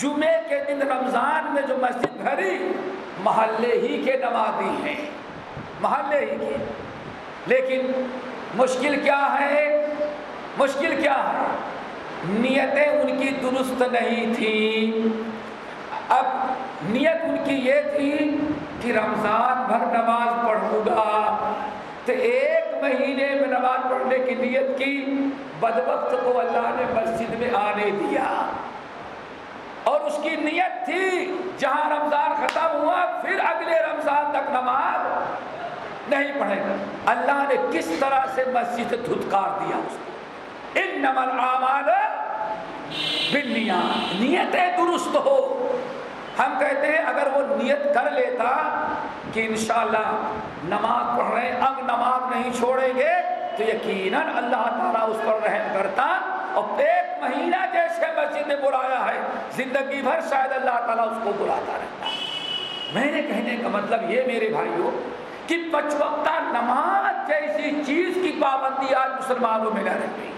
جمعے کے دن رمضان میں جو مسجد بھری، محلے ہی کے نمازی ہیں۔ محلے ہی کے۔ لیکن مشکل کیا ہے؟ مشکل کیا ہے؟ نیتیں ان کی درست نہیں تھیں۔ اب نیت ان کی یہ تھی کہ رمضان بھر نماز پڑھوں گا۔ تو ایک مہینے میں نماز پڑھنے کی نیت کی بد وقت کو اللہ نے مسجد میں آنے دیا۔ اور اس کی نیت تھی، جہاں رمضان ختم ہوا، پھر اگلے رمضان تک نماز نہیں پڑھے گا۔ اللہ نے کس طرح سے مسجد دھتکار دیا اس کو؟ ان نمل آماد نیتیں درست ہو۔ ہم کہتے ہیں اگر وہ نیت کر لیتا کہ انشاءاللہ نماز پڑھ رہے ہیں، اب نماز نہیں چھوڑیں گے، تو یقیناً اللہ تعالیٰ اس پر رحم کرتا۔ اور ایک مہینہ جیسے مسجد میں بلایا ہے، زندگی بھر شاید اللہ تعالیٰ اس کو بلاتا رہتا۔ ہے میں نے کہنے کا مطلب یہ میرے بھائیوں کہ پچوکتا نماز جیسی چیز کی پابندی آج مسلمانوں میں نہ رہ گئی۔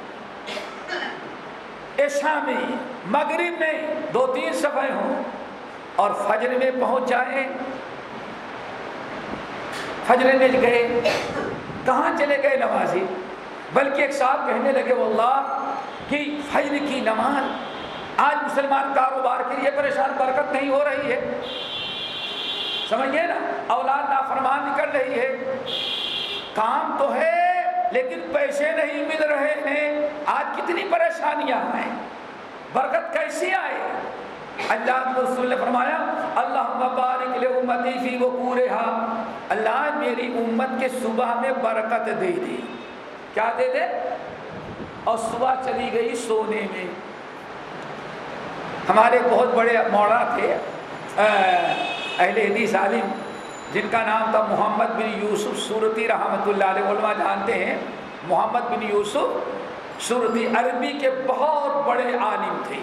عشاء میں، مغرب میں دو تین صفحے ہوں۔ اور فجر میں پہنچ جائیں۔ فجر میں گئے۔ کہاں چلے گئے نمازی بلکہ ایک صاحب کہنے لگے، واللہ، کہ فجر کی نماز آج مسلمان کاروبار کے لیے پریشان، برکت نہیں ہو رہی ہے۔ سمجھیے نا، اولاد نافرمان نکل رہی ہے۔ کام تو ہے، لیکن پیسے نہیں مل رہے ہیں۔ آج کتنی پریشانیاں ہیں۔ برکت کیسی آئے؟ اللہ کے رسول نے فرمایا، اللہ مبارک لے امتی فی وقورہا اللہ میری امت کے صبح میں برکت دے دی کیا دے دے؟ اور صبح چلی گئی سونے میں۔ ہمارے بہت بڑے موڑا تھے اہل حدیث عالم، جن کا نام تھا محمد بن یوسف صورتی رحمۃ اللہ علیہ، علماء جانتے ہیں۔ محمد بن یوسف صورتی عربی کے بہت بڑے عالم تھے۔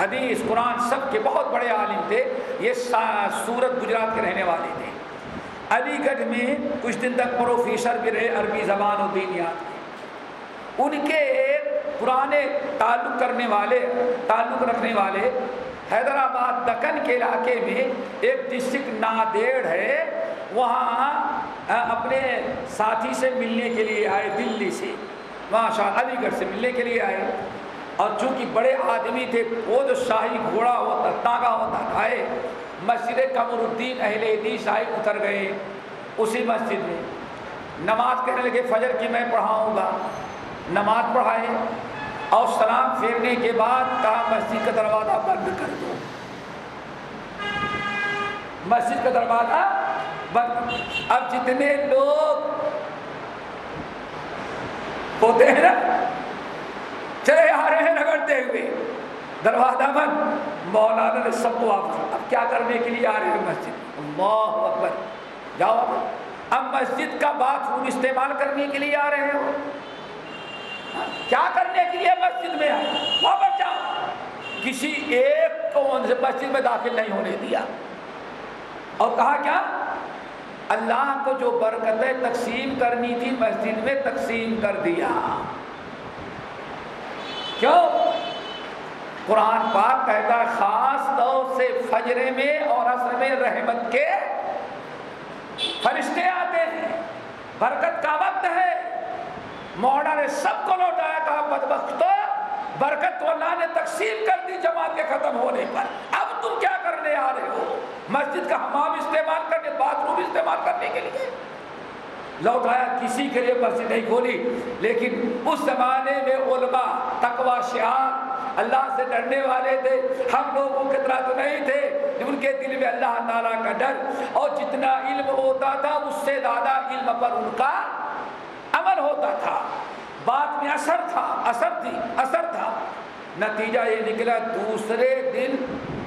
حدیث، قرآن سب کے بہت بڑے عالم تھے، یہ سورت گجرات کے رہنے والے تھے۔ علی گڑھ میں کچھ دن تک پروفیسر بھی رہے، عربی زبان و دینیات ان کے ایک پرانے تعلق کرنے والے، تعلق رکھنے والے حیدرآباد دکن کے علاقے میں ایک ڈسٹرکٹ نادیڑ ہے، وہاں اپنے ساتھی سے ملنے کے لیے آئے، دلی سے۔ وہاں شاہ علی گڑھ سے ملنے کے لیے آئے۔ اور چونکہ بڑے آدمی تھے، وہ جو شاہی گھوڑا ہوتا، تاگا ہوتا تھا مسجد قمر الدین اہل حدیث آئے اتر گئے اسی مسجد میں۔ نماز کہنے لگے، فجر کی میں پڑھاؤں گا۔ نماز پڑھائے اور سلام پھیرنے کے بعد کہا، مسجد کا دروازہ بند کر دو۔ مسجد کا دروازہ بند اب جتنے لوگ ہوتے ہیں نا چلے آ رہے ہیں رگڑتے ہوئے دروازہ بند۔ مولانا نے سب کو آپ اب کیا کرنے کے لیے آ رہے ہیں مسجد؟ اللہ اکبر۔ جاؤ اب اب مسجد کا باتھ روم استعمال کرنے کے لیے آ رہے ہو ہاں، کیا کرنے کے لیے مسجد میں آئے؟ واپس جاؤ۔ کسی ایک کو مسجد میں داخل نہیں ہونے دیا۔ اور کہا کیا؟ اللہ کو جو برکتیں تقسیم کرنی تھی مسجد میں تقسیم کر دیا۔ کیوں؟ قرآن پاک کہتا ہے، خاص طور سے فجرے میں اور عصر میں رحمت کے فرشتے آتے ہیں۔ برکت کا وقت ہے۔ موڑا نے سب کو لوٹایا کہا بدبختو برکت تو اللہ نے تقسیم کر دی، جماعت کے ختم ہونے پر۔ اب تم کیا کرنے آ رہے ہو؟ مسجد کا حمام استعمال کرنے، باتھ روم استعمال کرنے کے لیے۔ لوٹایا کسی کے لیے مسجد نہیں کھولی، لیکن اس زمانے میں علماء تقوا شعار اللہ سے ڈرنے والے تھے۔ ہم لوگوں کی طرح تو نہیں تھے ان کے دل میں اللہ تعالیٰ کا ڈر۔ اور جتنا علم ہوتا تھا، اس سے زیادہ علم پر ان کا عمل ہوتا تھا۔ بات میں اثر تھا، اثر تھی، اثر تھا۔ نتیجہ یہ نکلا، دوسرے دن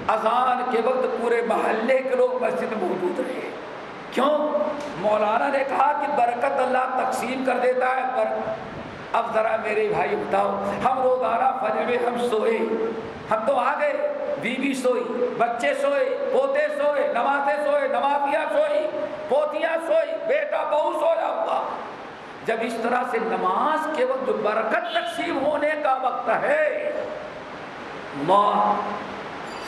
اذان کے وقت پورے محلے کے لوگ مسجد میں موجود رہے۔ کیوں مولانا نے کہا کہ برکت اللہ تقسیم کر دیتا ہے، پر اب ذرا میرے بھائی بتاؤ، ہم روزانہ فجر میں ہم سوئے، ہم تو آ گئے، بیوی سوئی، بچے سوئے، پوتے سوئے، نمازیں سوئے، نمازیاں سوئی، پوتیاں سوئی، بیٹا بہو سویا ہوا جب اس طرح سے نماز کے وقت جو برکت تقسیم ہونے کا وقت ہے اللہ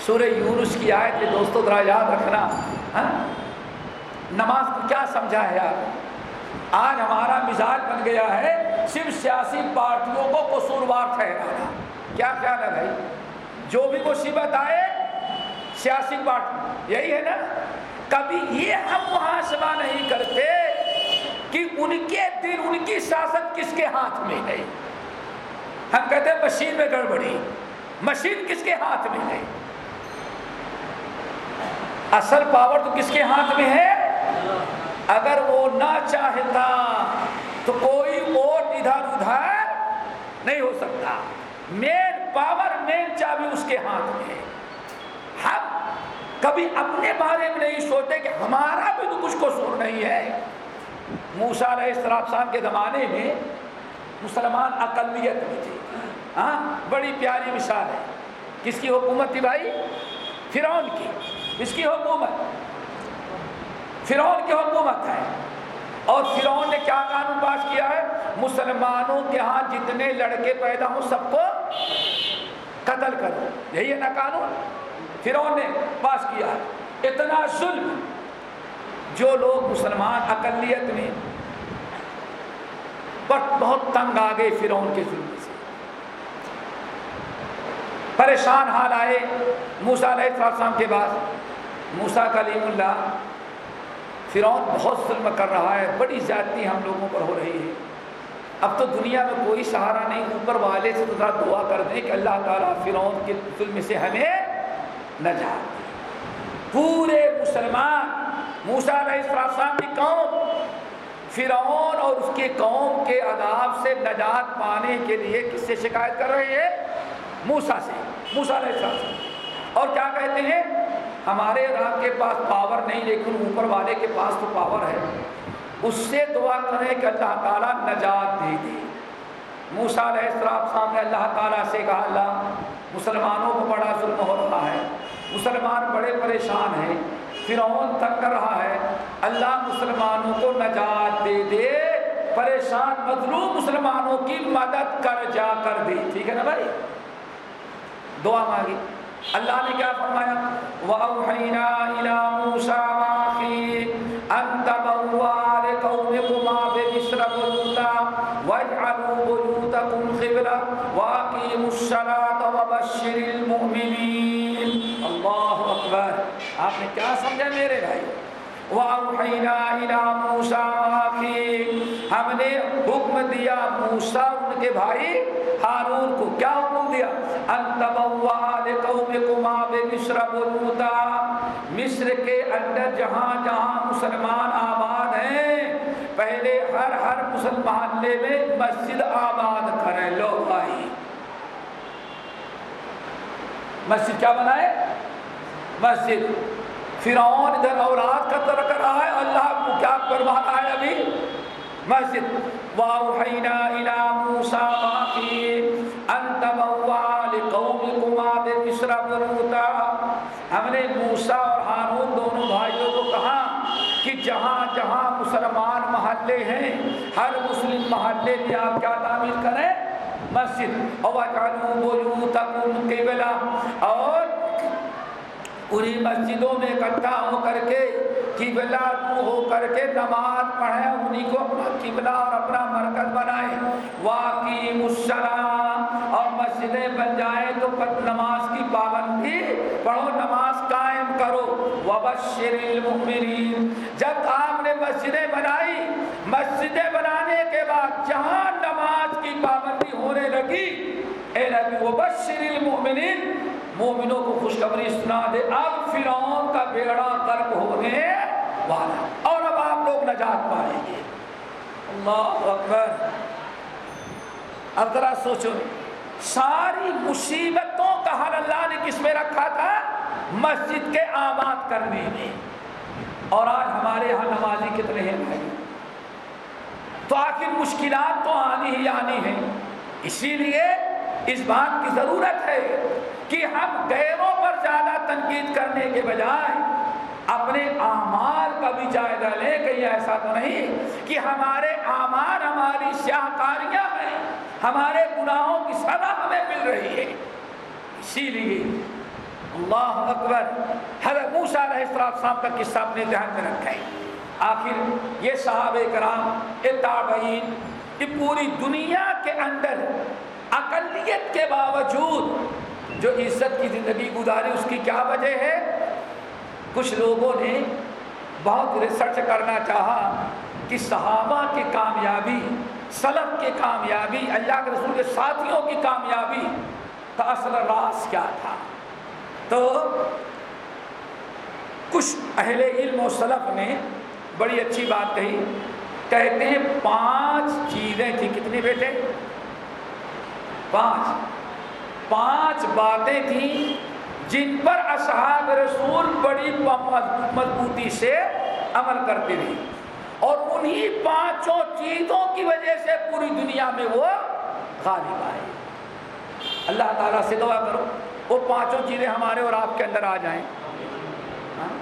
سورہ یونس کی آیت میں دوستوں ذرا یاد رکھنا ہاں؟ نماز کو کیا سمجھا ہے یار؟ آج ہمارا مزاج بن گیا ہے، صرف سیاسی پارٹیوں کو قصوروار ٹھہرانا۔ کیا خیال ہے بھائی؟ جو بھی مصیبت آئے، سیاسی پارٹی، یہی ہے نا؟ کبھی یہ ہم محاسبہ نہیں کرتے کہ ان کے دل، ان کی سیاست کس کے ہاتھ میں ہے۔ ہم کہتے ہیں مشین میں گڑبڑی۔ مشین کس کے ہاتھ میں ہے؟ اصل پاور تو کس کے ہاتھ میں ہے؟ اگر وہ نہ چاہتا تو کوئی ووٹ ادھر ادھر نہیں ہو سکتا۔ مین پاور مین چابی اس کے ہاتھ میں۔ ہے ہم کبھی اپنے بارے میں نہیں سوچتے کہ ہمارا بھی تو کچھ قصور نہیں ہے۔ موسا علیہ السلام کے زمانے میں مسلمان اقلیت میں تھے۔ ہاں بڑی پیاری مثال ہے۔ کس کی حکومت تھی بھائی؟ فرعون کی۔ اس کی حکومت؟ فرعون کی حکومت ہے۔ اور فرعون نے کیا قانون پاس کیا ہے؟ مسلمانوں کے ہاں جتنے لڑکے پیدا ہوں، سب کو قتل کرو۔ یہی ہے نا قانون؟ فرعون نے پاس کیا ہے۔ اتنا ظلم جو لوگ مسلمان اقلیت میں بٹ بہت تنگ آ گئے فرعون کے ظلم سے۔ پریشان حال آئے موسا علیہ السلام کے بعد موسا کلیم اللہ فرعون بہت ظلم کر رہا ہے، بڑی زیادتی ہم لوگوں پر ہو رہی ہے۔ اب تو دنیا میں کوئی سہارا نہیں، اوپر والے سے ذرا دعا کر دیں کہ اللہ تعالیٰ فرعون کے ظلم سے ہمیں نجات پورے مسلمان موسا علیہ السلام کی قوم، فرعون اور اس کے قوم کے عذاب سے نجات پانے کے لیے کس سے شکایت کر رہے ہیں؟ موسا سے موسا علیہ السلام اور کیا کہتے ہیں؟ ہمارے رب کے پاس پاور نہیں، لیکن اوپر والے کے پاس تو پاور ہے۔ اس سے دعا کریں کہ اللہ تعالیٰ نجات دے دے۔ موسا علیہ السلام سامنے اللہ تعالیٰ سے کہا، اللہ، مسلمانوں کو بڑا ظلم ہو رہا ہے۔ مسلمان بڑے پریشان ہیں۔ فرعون تک کر رہا ہے۔ اللہ مسلمانوں کو نجات دے دے۔ پریشان مظلوم مسلمانوں کی مدد کر، جا کر دے۔ ٹھیک ہے نا بھائی؟ دعا مانگی۔ اللہ نے کیا فرمایا؟ وَأَوْحَيْنَا إِلَى مُوسَى وَأَخِيهِ أَن تَبَوَّا لِقَوْمِكُمَا بِمِصْرَ بُيُوتًا وَاجْعَلُوا بُيُوتَكُمْ قِبْلَةً وَأَقِيمُوا الصَّلَاةَ وَبَشِّرِ الْمُؤْمِنِينَ اللہ اکبر۔ آپ نے کیا سمجھا میرے بھائی ہم نے حکم دیا موسا ان کے بھائی ہارون کو۔ کیا حکم دیا؟ مصر مصر کے اندر جہاں جہاں مسلمان آباد ہیں، پہلے ہر ہر مسلمان لے میں مسجد آباد کریں۔ لو بھائی۔ مسجد کیا بنائے؟ مسجد۔ فرعون ادھر اولاد کا ترک رہا ہے۔ اللہ کو کیا فرماتا ہے ابھی؟ مسجد۔ واوحینا الى موسى واخيه ان تبوا لقومكما بمصر بيوتا ہم نے موسیٰ اور ہارون دونوں بھائیوں کو کہا کہ جہاں جہاں مسلمان محلے ہیں، ہر مسلم محلے میں آپ کیا تعمیر کریں؟ مسجد۔ اور اور پوری مسجدوں میں اکٹھا ہو کر کے قبلہ رو ہو کر کے نماز پڑھیں انہیں کو اپنا قبلہ اور اپنا مرکز بنائیں۔ واقعی مسلم اور مسجدیں بن جائیں تو نماز کی پابندی پڑھو، نماز قائم کرو۔ وبشر المؤمنین جب آپ نے مسجدیں بنائی، مسجدیں بنانے کے بعد جہاں نماز کی پابندی ہونے لگی اے نبی وبشر المؤمنین مومنوں کو خوشخبری سنا دے اب فرعون کا بیڑا ترک ہونے والا اور اب آپ لوگ نجات پائیں گے۔ اللہ اکبر۔ اب ذرا سوچو۔ ساری مصیبتوں کا حل اللہ نے کس میں رکھا تھا؟ مسجد کے آباد کرنے میں۔ اور آج ہمارے یہاں نمازی کتنے ہیں بھائی؟ تو آخر مشکلات تو آنی ہی آنی ہیں۔ اسی لیے اس بات کی ضرورت ہے کہ ہم غیروں پر زیادہ تنقید کرنے کے بجائے اپنے اعمال کا بھی جائزہ لیں کہیں ایسا تو نہیں کہ ہمارے اعمال ہماری شاہکاریاں ہیں، ہمارے گناہوں کی سزا ہمیں مل رہی ہے۔ اسی لیے اللہ اکبر، حضرت موسیٰ علیہ السلام کا قصہ اپنے ذہن میں رکھا ہے آخر یہ صحابہ کرام یہ تابعین یہ پوری دنیا کے اندر اقلیت کے باوجود جو عزت کی زندگی گزاری، اس کی کیا وجہ ہے؟ کچھ لوگوں نے بہت ریسرچ کرنا چاہا کہ صحابہ کی کامیابی، سلف کی کامیابی، اللہ کے رسول کے ساتھیوں کی کامیابی کا اصل راز کیا تھا؟ تو کچھ اہل علم و سلف نے بڑی اچھی بات کہی، کہتے ہیں پانچ چیزیں تھیں۔ کتنی بیٹے؟ پانچ پانچ باتیں تھیں جن پر اصحاب رسول بڑی مضبوطی سے عمل کرتے رہے اور انہی پانچوں چیزوں کی وجہ سے پوری دنیا میں وہ غالب آئے۔ اللہ تعالیٰ سے دعا کرو، وہ پانچوں چیزیں ہمارے اور آپ کے اندر آ جائیں۔ ہاں؟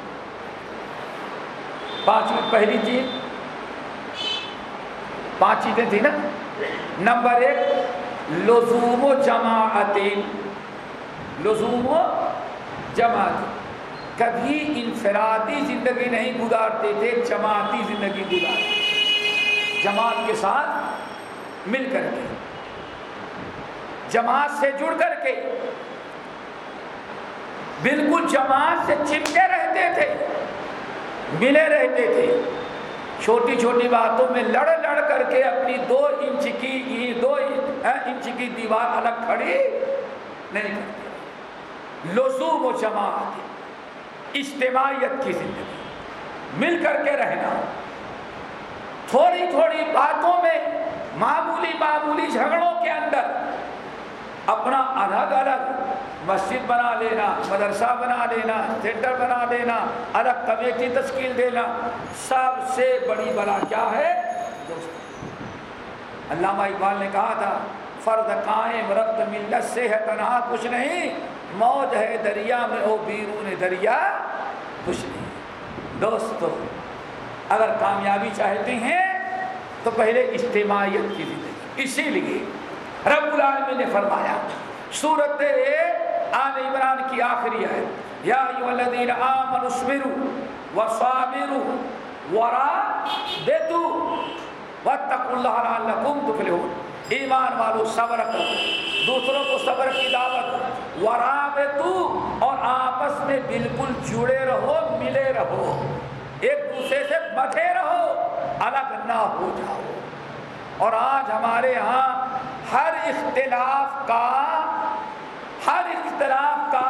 پانچویں پہلی چیز، پانچ چیزیں تھیں نا۔ نمبر ایک لزوم و جماعت لزوم و جماعت. کبھی انفرادی زندگی نہیں گزارتے تھے، جماعتی زندگی گزارتے جماعت کے ساتھ مل کر کے، جماعت سے جڑ کر کے. بالکل جماعت سے چمٹے رہتے تھے، ملے رہتے تھے. چھوٹی چھوٹی باتوں میں لڑ لڑ کر کے اپنی دو انچ کی دو انچ کی دیوار الگ کھڑی نہیں کرتے لزوم و جماعت، اجتماعیت کی زندگی۔ مل کر کے رہنا۔ تھوڑی تھوڑی باتوں میں معمولی معمولی جھگڑوں کے اندر اپنا الگ الگ مسجد بنا لینا، مدرسہ بنا لینا سینٹر بنا دینا الگ کمیٹی تشکیل دینا۔ سب سے بڑی بلا کیا ہے؟ دوست علامہ اقبال نے کہا تھا، فرد قائم ربط ملت سے ہے تنہا کچھ نہیں، موج ہے دریا میں، او بیرون دریا، کچھ نہیں۔ دوستو، اگر کامیابی چاہتے ہیں، تو پہلے اجتماعیت کی زندگی۔ اسی لیے رب العالمین نے فرمایا، سورت آل عمران کی آخری ہے۔ یا ایوہ الذین آمنوا اسبروا وصابروا ورابطوا واتقوا اللہ لعلکم تفلحون۔ ایمان والو صبر کرو۔ دوسروں کو صبر کی دعوت ورابطوا اور آپس میں بالکل جڑے رہو، ملے رہو۔ ایک دوسرے سے بٹھے رہو، الگ نہ ہو جاؤ۔ اور آج ہمارے ہاں ہر اختلاف کا ہر اختلاف کا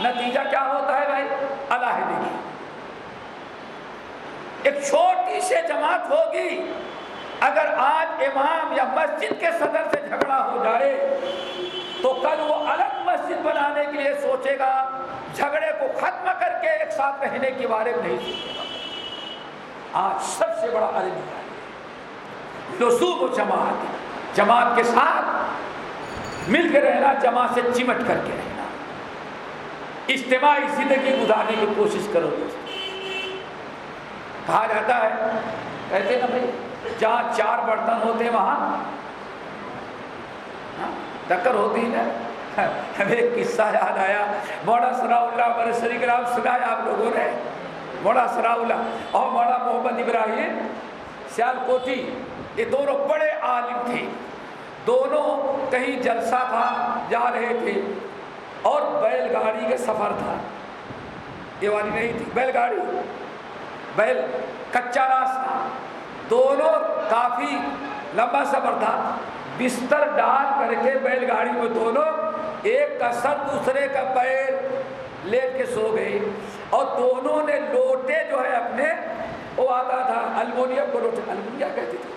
نتیجہ کیا ہوتا ہے بھائی؟ علیحدگی ایک چھوٹی سے جماعت ہوگی، اگر آج امام یا مسجد کے صدر سے جھگڑا ہو جائے، تو کل وہ الگ مسجد بنانے کے لیے سوچے گا، جھگڑے کو ختم کر کے ایک ساتھ رہنے کے بارے میں نہیں سوچے گا۔ آج سب سے بڑا الگ لسوب و جماعت جماعت کے ساتھ مل کے رہنا، جماعت سے چمٹ کر کے رہنا۔ اجتماعی زندگی گزارنے کی کوشش کرو۔ دوست کہا جاتا ہے، کہتے نا بھائی، جہاں چار برتن ہوتے وہاں ہاں، ٹکر ہوتی نا۔ ہمیں ایک قصہ یاد آیا۔ موڑا سرا اللہ بر سری گرام سنایا آپ لوگوں نے۔ موڑا سرا اللہ اور موڑا محمد ابراہیم سیال کوٹی یہ دونوں بڑے عالم تھے۔ دونوں کہیں جلسہ تھا، جا رہے تھے اور بیل گاڑی کا سفر تھا۔ یہ والی نہیں تھی بیل گاڑی بیل، کچا راستہ۔ دونوں کافی لمبا سفر تھا۔ بستر ڈال کر کے بیل گاڑی میں دونوں، ایک کا سر، دوسرے کا پیر لیٹ کے سو گئے۔ اور دونوں نے لوٹے جو ہے اپنے، وہ آتا تھا، المونیم کو لوٹے۔ المونیا کہتے تھے؟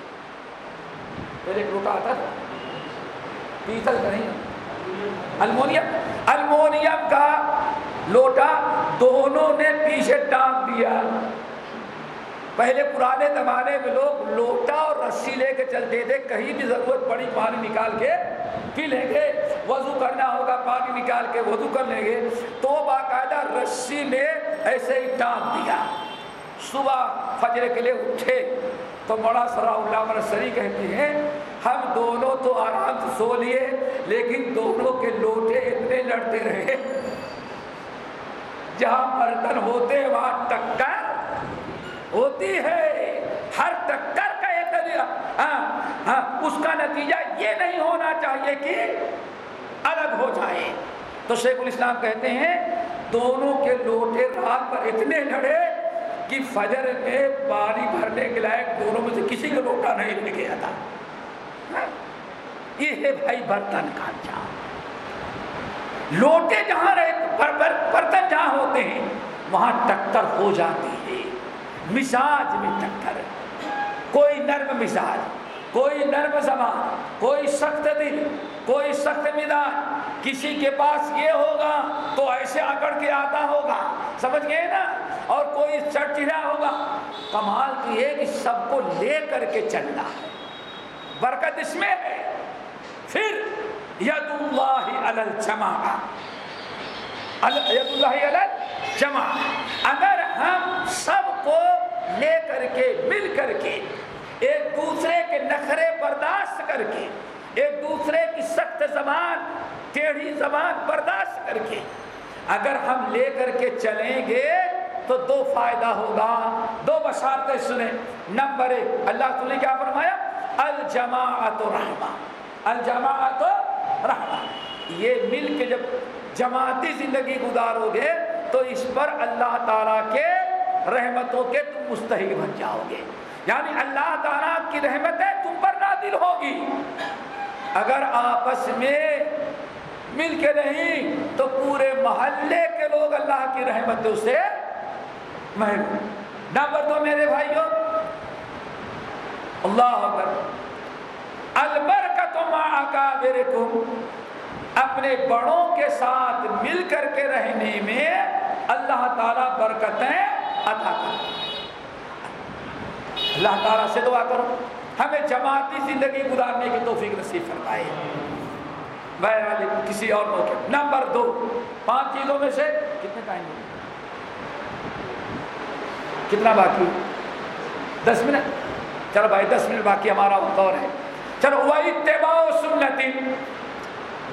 پہلے ایک لوٹا آتا تھا۔ پیتل کا نہیں۔ المونیم المونیم کا لوٹا دونوں نے پیچھے ٹانگ دیا۔ پہلے پرانے زمانے میں لوگ لوٹا اور رسی لے کے چلتے تھے۔ کہیں بھی ضرورت پڑی پانی نکال کے پی لیں گے۔ وضو کرنا ہوگا پانی نکال کے وضو کر لیں گے۔ تو باقاعدہ رسی نے ایسے ہی ٹانگ دیا۔ صبح فجر کے لیے اٹھے تو بڑا سرا اللہ سری کہتے ہیں ہم دونوں تو آرام سے سو لیے، لیکن دونوں کے لوٹے اتنے لڑتے رہے۔ جہاں برتن ہوتے، وہاں ٹکر ہوتی ہے۔ ہر ٹکر کا ایک ہاں ہاں اس کا نتیجہ یہ نہیں ہونا چاہیے کہ الگ ہو جائے۔ تو شیخ الاسلام کہتے ہیں، دونوں کے لوٹے رات پر اتنے لڑے کہ فجر میں پانی بھرنے کے لائق دونوں میں سے کسی کا لوٹا نہیں لے گیا تھا۔ یہ ہے بھائی برتن کا جہاں لوٹے جہاں رہے برتن جہاں ہوتے ہیں، وہاں ٹکر ہو جاتی ہے۔ مزاج میں ٹکر۔ کوئی نرم مزاج، کوئی نرم زبان، کوئی سخت دل، کوئی سخت مزاج۔ کسی کے پاس یہ ہوگا تو ایسے اکڑ کے آتا ہوگا، سمجھ گئے نا؟ اور کوئی چڑچڑا ہوگا۔ کمال کی ہے کہ سب کو لے کر کے چلنا ہے۔ برکت اس میں ہے۔ پھر ید اللہ الجمع ید اللہ الجمع اگر ہم سب کو لے کر کے، مل کر کے، ایک دوسرے کے نخرے برداشت کر کے، ایک دوسرے کی سخت زبان، ٹیڑھی زبان برداشت کر کے، اگر ہم لے کر کے چلیں گے، تو دو فائدہ ہوگا۔ دو بشارتیں سنیں۔ نمبر ایک، اللہ نے کیا فرمایا؟ الجماعت رحمہ۔ الجماعت رحمہ۔ یہ مل کے جب جماعتی زندگی گزارو گے، تو اس پر اللہ تعالیٰ کے رحمتوں کے تم مستحق بن جاؤ گے۔ یعنی اللہ تعالیٰ کی رحمتیں تم پر نادل ہوگی۔ اگر آپس میں مل کے نہیں، تو پورے محلے کے لوگ اللہ کی رحمت سے محروم۔ نمبر دو میرے بھائیوں اللہ البرکت اپنے بڑوں کے ساتھ مل کر کے رہنے میں اللہ تعالیٰ برکتیں عطا کر اللہ تعالیٰ سے دعا کرو۔ ہمیں جماعتی زندگی گزارنے کی توفیق نصیب فرمائے۔ بہرحال کسی اور موقع نمبر دو، پانچ چیزوں میں سے کتنے ٹائم کتنا باقی؟ دس منٹ۔ چلو بھائی، دس منٹ باقی ہمارا وقت اور ہے۔ چلو وہ اتباع سنتی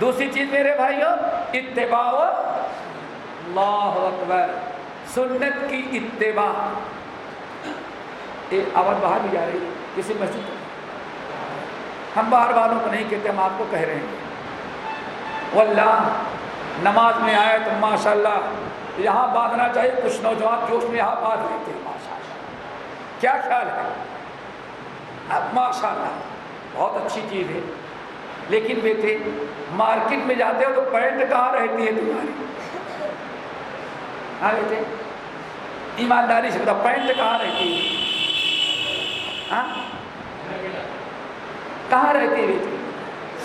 دوسری چیز میرے بھائیو، اتباع۔ اللہ اکبر۔ سنت کی اتباع۔ آواز باہر بھی جا رہی ہے۔ کسی مسجد ہم باہر والوں کو نہیں کہتے، ہم آپ کو کہہ رہے ہیں۔ واللہ، نماز میں آئے تو ماشاء اللہ یہاں باندھنا چاہیے، کچھ نوجوان جوش میں یہاں باندھ لیتے ہیں ماشاء اللہ کیا خیال ہے؟ اب ماشاء اللہ بہت اچھی چیز ہے۔ لیکن بیٹے مارکیٹ میں جاتے ہو تو پینٹ کہاں رہتی ہے تمہاری؟ ہاں بیٹے، ایمانداری سے بتا پینٹ کہاں رہتی ہے؟ ہاں؟ کہاں رہتی ہے بیٹے؟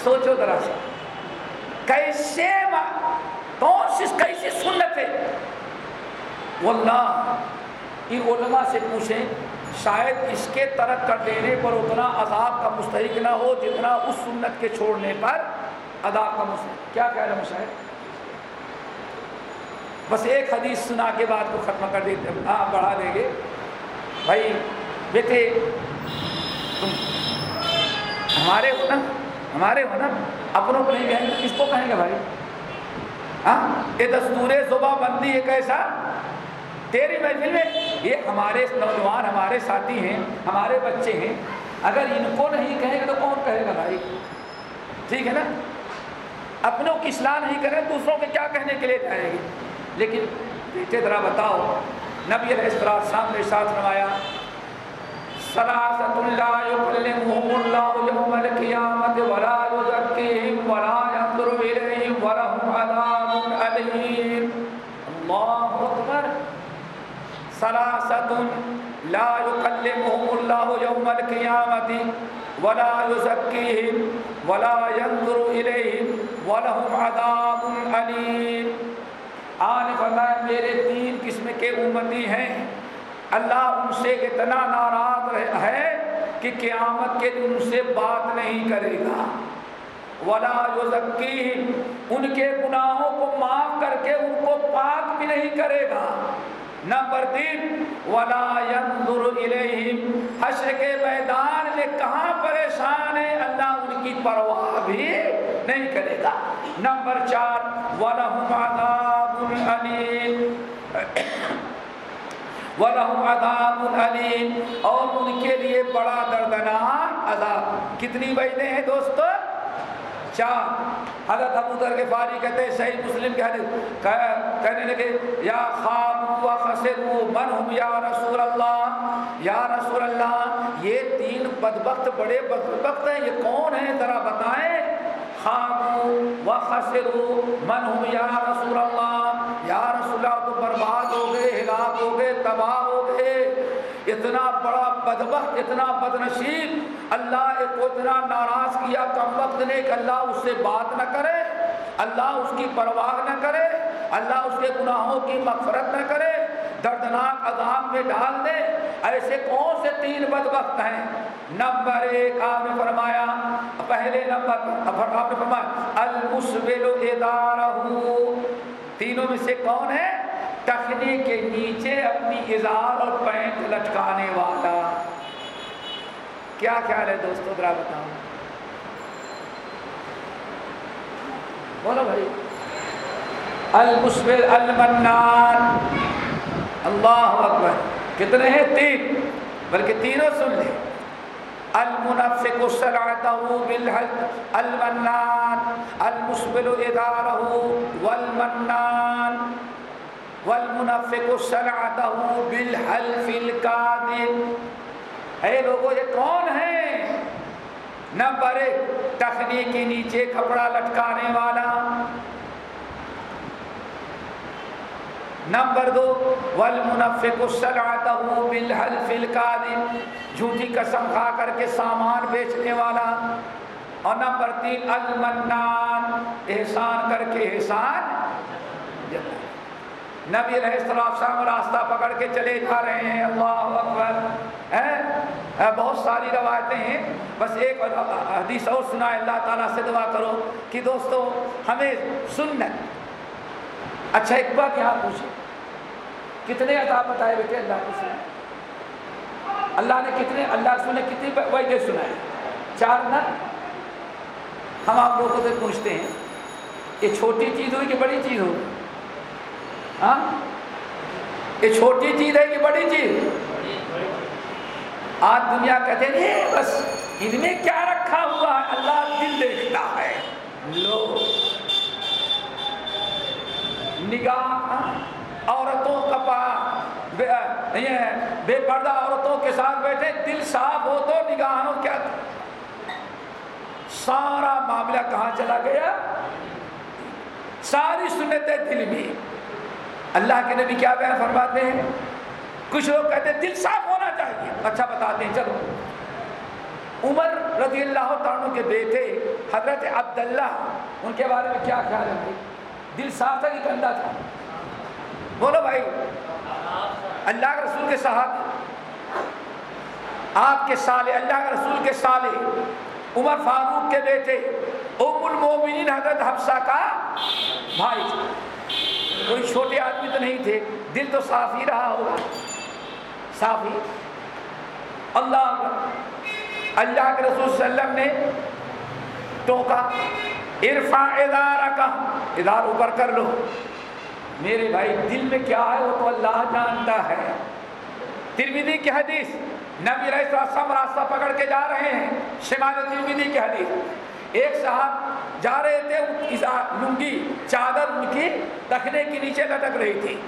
سوچو ذرا سے۔ کیسے کون سی کیسی سنت ہے؟ واللہ، یہ علماء سے پوچھیں۔ شاید اس کے ترک کر دینے پر اتنا عذاب کا مستحق نہ ہو جتنا اس سنت کے چھوڑنے پر عذاب کا مستحق۔ کیا کہہ رہا شاید بس ایک حدیث سنا کے بعد کو ختم کر دیتے ہاں بڑھا دیں گے۔ بھائی، بیٹے، تم ہمارے ہو نا؟ ہمارے ہو نا؟ اپنوں کو نہیں کہیں گے؟ کس کو کہیں گے بھائی؟ ہاں یہ دستور صبح بندی ہے کیسا؟ تیری محفل میں یہ ہمارے نوجوان، ہمارے ساتھی ہیں، ہمارے بچے ہیں۔ اگر ان کو نہیں کہیں گے تو کون کہے گا بھائی؟ ٹھیک ہے نا؟ اپنوں کی اصلاح نہیں کریں، دوسروں کے کیا کہنے کے لیے جائیں گے؟ لیکن بیٹے، ذرا بتاؤ، نبی علیہ السلام سامنے ساتھ نمایا ثلاثة لا يكلمهم الله يوم ولا يزكيهم ولا ينظر إليهم ولهم عذاب أليم الله أكبر ثلاثة لا يكلمهم الله يوم القيامة ولا يزكيهم ولا ينظر إليهم ولهم عذاب أليم۔ آن فرمائے میرے تین قسم کے امتی ہیں۔ اللہ ان سے اتنا ناراض ہے کہ قیامت کے دن ان سے بات نہیں کرے گا۔ ولا یزکی ان کے گناہوں کو معاف کر کے ان کو پاک بھی نہیں کرے گا۔ نمبر تین، ولا ينظر الیہم حشر کے میدان میں کہاں پریشان ہے؟ اللہ ان کی پرواہ بھی نہیں کرے گا۔ نمبر چار، وَلَهُمْ عَذَابٌ عَلِيمٌ وَلَهُمْ عَذَابٌ عَلِيمٌ اور ان کے لیے بڑا دردناک عذاب۔ کتنی وجہیں ہیں دوستو؟ چار حضرت ابو ذر غفاری کہتے ہیں صحیح مسلم کے حدیث۔ کہنے لگے، یا خواب و خسروا من ہم یا رسول اللہ، یا رسول اللہ، یہ تین بدبخت بڑے بدبخت ہیں، یہ کون ہیں؟ ذرا بتائیں۔ خواب و خسروا من ہم یا رسول اللہ، یا رسول اللہ، تو برباد ہو گئے، ہلاک ہو گئے، تباہ ہو گئے۔ اتنا بڑا بدبخت، اتنا بدنشیب اللہ کو اتنا ناراض کیا، کم وقت نے کہ اللہ اس سے بات نہ کرے، اللہ اس کی پرواہ نہ کرے، اللہ اس کے گناہوں کی مغفرت نہ کرے، دردناک عذاب میں ڈال دے۔ ایسے کون سے تین بدبخت ہیں؟ نمبر ایک، آپ نے فرمایا، پہلے نمبر، آپ نے فرمایا، المسبل ادارہ تینوں میں سے کون ہے؟ ٹخنے کے نیچے اپنی اظہار اور پینٹ لٹکانے والا۔ کیا خیال ہے دوستو؟ ذرا بتاؤ۔ بولو بھائی۔ المسبل المنان۔ اللہ اکبر۔ کتنے ہیں؟ تین۔ بلکہ تینوں سن لیں۔ المنفق صلعته بالحق المنان۔ المسبل اداره والمنان۔ والمنفق صلعته بالحلف الكاذب اے لوگوں یہ کون ہیں؟ نمبر ایک ٹخنی کے نیچے کپڑا لٹکانے والا۔ نمبر دو والمنفق صلعته بالحلف الكاذب جھوٹی قسم کھا کر کے سامان بیچنے والا۔ اور نمبر تین، المنان۔ احسان کر کے احسان۔ نبی علیہ السلام راستہ پکڑ کے چلے جا رہے ہیں، اللہ اکبر۔ بہت ساری روایتیں ہیں۔ بس ایک حدیث اور سنا اللہ تعالیٰ سے دعا کرو کہ دوستو، ہمیں سنت۔ اچھا ایک بات یہاں پوچھے کتنے عطا بتائے بیٹے اللہ کو سنت؟ اللہ نے کتنے، اللہ رسول نے کتنی وجہ سنائے؟ چار نہ ہم آپ لوگوں سے پوچھتے ہیں یہ چھوٹی چیز ہوئی کہ بڑی چیز ہو ہاں؟ یہ چھوٹی چیز ہے کہ بڑی چیز؟ آج دنیا کہتے ہیں بس ان میں کیا رکھا ہوا ہے؟ اللہ دل دیکھتا ہے۔ لو۔ نگاہ ہاں؟ عورتوں کا پا بے پردہ عورتوں کے ساتھ بیٹھے، دل صاف ہو تو نگاہوں کیا؟ سارا معاملہ کہاں چلا گیا؟ ساری سنتیں دل میں۔ اللہ کے نبی کیا بیان فرماتے ہیں؟ کچھ لوگ کہتے ہیں، دل صاف ہونا چاہیے۔ اچھا بتاتے ہیں، چلو۔ عمر رضی اللہ تعالیٰ کے بیٹے حضرت عبداللہ، ان کے بارے میں کیا خیال ہے؟ دل صاف تھا کہ گندا تھا؟ بولو بھائی۔ اللہ کے رسول کے صحابی آپ کے سالے اللہ کے رسول کے سالے عمر فاروق کے بیٹے، ام المومنین حضرت حفصہ کا بھائی۔ کوئی چھوٹے آدمی تو نہیں تھے، دل تو صاف ہی رہا ہوگا۔ صاف ہی۔ اللہ اللہ کے رسول صلی اللہ علیہ وسلم نے ٹوکا عرفا ادارہ کا ادار اوپر کر لو۔ میرے بھائی، دل میں کیا ہے؟ وہ تو اللہ جانتا ہے۔ ترمیدی کی حدیث، نبی رئیس راستہ پکڑ کے جا رہے ہیں۔ شمال ترمیدی کی حدیث۔ ایک صاحب جا رہے تھے لنگی، چادر ان کی دکھنے کے نیچے لٹک رہی تھی۔